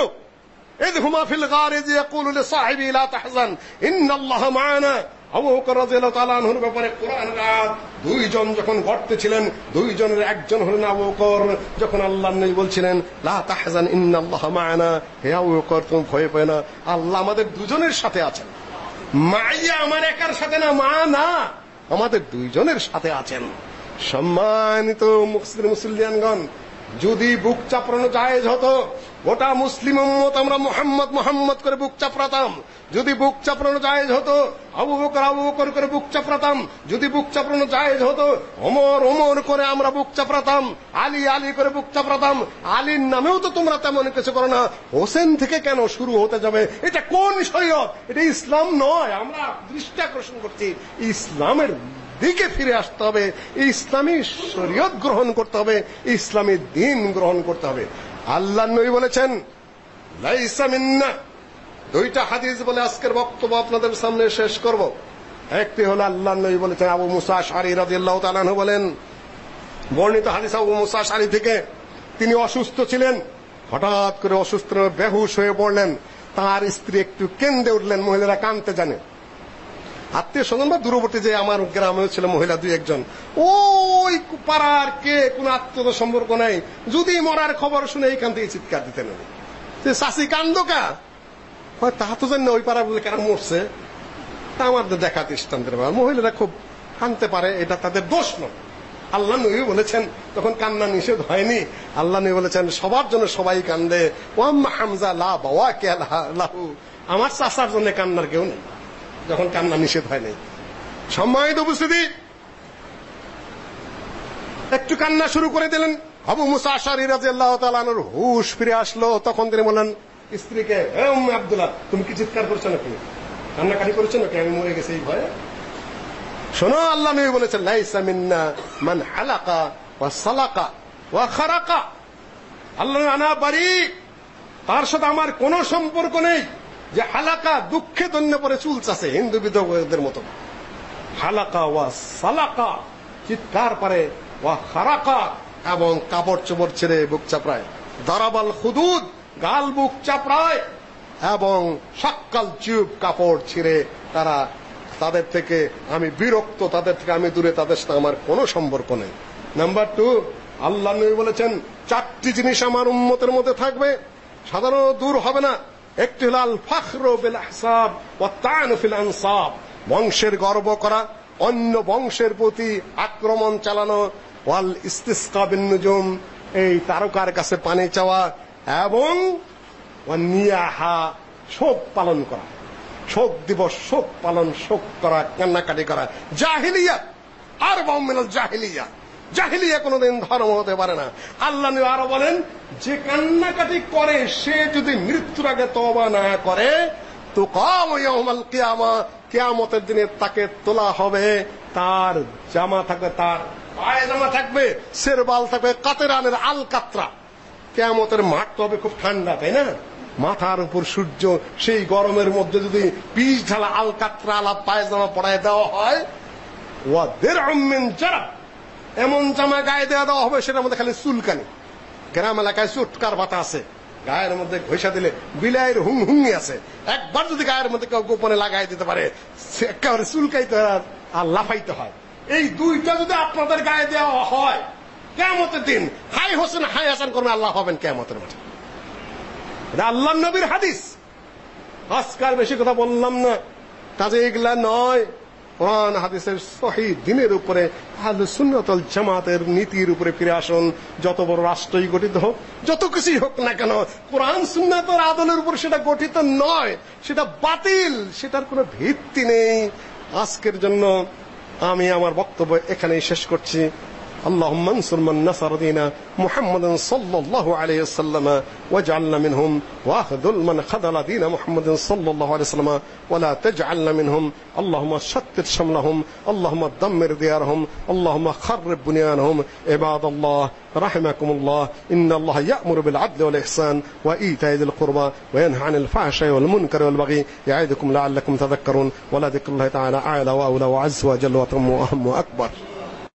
إذ هما في الغار إذ يقول لصاحبه لا تحزن إن الله معنا আবু বকর রাদিয়াল্লাহু তাআলা আনহুর ব্যাপারে কোরআন রাত দুইজন যখন গর্তে ছিলেন দুইজনের একজন হলেন আবু বকর যখন আল্লাহর নবী বলছিলেন লা তাহজান ইন্নাল্লাহ মা'ানা হে আবু বকর তুমি ভয় পেও না আল্লাহ আমাদের দুজনের সাথে আছেন মাইয়া আমার একার সাথে না মা না আমাদের দুইজনের সাথে আছেন সম্মানিত মুসলিম মুসলিয়ানগণ যদি বুক চাপড়ানো জায়েজ হতো, গোটা মুসলিম উম্মত আমরা মোহাম্মদ মোহাম্মদ করে বুক চাপড়াতাম। যদি বুক চাপড়ানো জায়েজ হতো, আবু বকর আবু বকর করে বুক চাপড়াতাম। যদি বুক চাপড়ানো জায়েজ হতো, ওমর ওমর করে আমরা বুক চাপড়াতাম। আলী আলী করে বুক চাপড়াতাম। আলীর নামেও তো তোমরা তেমন কিছু করো না। হোসেন থেকে কেন শুরু হতে যাবে? এটা কোন শরীয়ত এটা ইসলাম নয়। আমরা দৃষ্টি আকর্ষণ করছি। ইসলামের দিকে ফিরে আসতে হবে। ইসলামী শরীয়ত গ্রহণ করতে হবে, ইসলামী দিন গ্রহণ করতে হবে। আল্লাহ নবী বলেছেন, লাইসা মিন্না। দুইটা হাদিস বলে আজকের বক্তব্য আপনাদের সামনে শেষ করব। একটি হলো আল্লাহ নবী বলেছেন, আবু মুসা আশআরী রাদিয়াল্লাহু তাআলা বলেন, বর্ণিত হাদিস আবু মুসা আশআরী থেকে তিনি অসুস্থ ছিলেন, হঠাৎ করে অসুস্থ বেহুশ হয়ে পড়লেন। তার স্ত্রী একটু কেন্দে উঠলেন, মহিলারা কাঁদতে জানে। আত্মীয় স্বজন বা দূরবর্তী যে আমার গ্রামেও ছিল মহিলা দুই একজন, ওই পাড়ার কে কোন আত্মীয় সম্পর্ক নাই। যদি মরার খবর শুনে এইখান থেকে চিৎকার দিতেন যে চাষি কান্দ কা? হয় তা তো জানি ওই পাড়া বলে কারা মরছে। আমাদের দেখা দৃষ্টান্তের মহিলারা খুব কানতে পারে, এটা তাদের দোষ নয়। আল্লাহ নবী বলেছেন, তখন কান্না নিষেধ হয়নি। আল্লাহ নবী বলেছেন, সবার জন্য সবাই কান্দে। ওয়াম হামজা লা বাওয়া কে লাহু। আমার চাষার জন্য কান্নার কেউ নেই। যখন কান্না নিষেধ হয় নাই। সম্মানিত উপস্থিতি, একটু কান্না শুরু করে দিলেন। আবু মুসা আশারি রাদিয়াল্লাহু তাআলা আনহুর হুশ ফিরে আসলো। তখন তিনি বললেন, স্ত্রীকে আব্দুল্লাহ, তুমি কি চিৎকার করছ নাকি? কান্নাকাটি করছ নাকি? আমি মরে গেছি ভয়ে? শোনো, আল্লাহ নবী বলেছেন, লাইসা মিন্না মান হালাকা ওয়া সালাকা ওয়া খারাকা। আল্লাহ আনা বাড়ি, তার সাথে আমার কোনো সম্পর্ক নেই। যে হালাকা দুঃখে দন্য পরে চুল চাষে হিন্দু বিধবদের মতো। হালাকা ওয়া সালাকা, চিৎকার পারে ওয়া খারাকা, এবং কাপড় চোপড় ছেড়ে বুক চাপড়ায়। দারাবাল খুদুদ, গাল বুক চাপড়ায়, এবং সাক্কাল চুপ কাপড় ছিঁড়ে তারা তাদের থেকে আমি বিরক্ত, তাদের থেকে আমি দূরে, তাদের সাথে আমার কোনো সম্পর্ক নেই। নাম্বার টু, আল্লাহ নবী বলেছেন, চারটি জিনিস আমার উম্মতের মধ্যে থাকবে সাধারণ দূর হবে না। একটি হল আল ফখরু বিল আহসাব ওয়া তা'নু ফিল আনসাব। বংশের গর্ব করা, অন্য বংশের প্রতি আক্রমণ চালানো, ওয়াল ইস্তিসকা বিন নুজুম, এই তারকার কাছে পানি চাওয়া এবং ওয়া নিয়াহা শোক পালন করা। শোক দিবস, শোক পালন, শোক করা, কান্নাকাটি করা। জাহিলিয়া আর মিনাল জাহিলিয়া জাহিলিয়া কোনোদিন ধর্ম হতে পারে না। আল্লাহ নবী আরও বলেন, যে কান্নাকাটি করে, সে যদি মৃত্যুর আগে তওবা না করে তো কাম ইয়াউমাল কিয়ামা, কিয়ামতের দিনে তাকে তোলা হবে। তার জামা থাকবে, তার পায়ে জামা থাকবে সেরবাল থাকবে, কাতেরানের আল কাতরা কেয়ামতের মাঠ তো হবে খুব ঠান্ডা, তাই না? মাথার উপর সূর্য, সেই গরমের মধ্যে যদি পিস ঢালা আল কাতরা আলা পায়জামা পরায় দেওয়া হয়, ওয়া দিরউম মিন জারাব এমন জামা গায়ে দেওয়া দেওয়া হবে, সেটার মধ্যে খালি চুলকানি। গ্রাম এলাকায় চুটকার বাতা আছে। গায়ের মধ্যে ঘষা দিলে বিলাইয়ের হুং হুঙ্গি আছে। একবার যদি গায়ের মধ্যে কেউ গোপনে লাগাই দিতে পারে একেবারে চুলকাইতে হয় আর- লাফাইতে হয়। এই দুইটা যদি আপনাদের গায়ে দেওয়া হয় কেমতের দিন হাই হোসেন, হাই হাসান করবে, আল্লাহ পাবেন কেমতের মাঠে। আল্লাহ নবীর হাদিস। আজকাল বেশি কথা বললাম না। কাজে এগুলা নয়। কোরআন, হাদিসের সহি দিনের উপরে, আহলে সুন্নাত ওয়াল জামাতের নীতির উপরে ফিরে আসুন। যত বড় রাষ্ট্রই গঠিত হোক, যত কিছুই হোক না কেন, কোরআন সুন্নতর আদলের উপর সেটা গঠিত নয়, সেটা বাতিল, সেটার কোনো ভিত্তি নেই। আজকের জন্য আমি আমার বক্তব্য এখানেই শেষ করছি। اللهم انصر من نصر دين محمد صلى الله عليه وسلم واجعلنا منهم واخذل من خذل دين محمد صلى الله عليه وسلم ولا تجعلنا منهم اللهم شتت شملهم اللهم دمر ديارهم اللهم خرب بنيانهم عباد الله رحمكم الله إن الله يأمر بالعدل والإحسان وإيتاء ذي القربى وينهى عن الفحشاء والمنكر والبغي يعظكم لعلكم تذكرون ولا ذكر الله تعالى أعلى وأولى وعز وجل وأتم وأهم وأكبر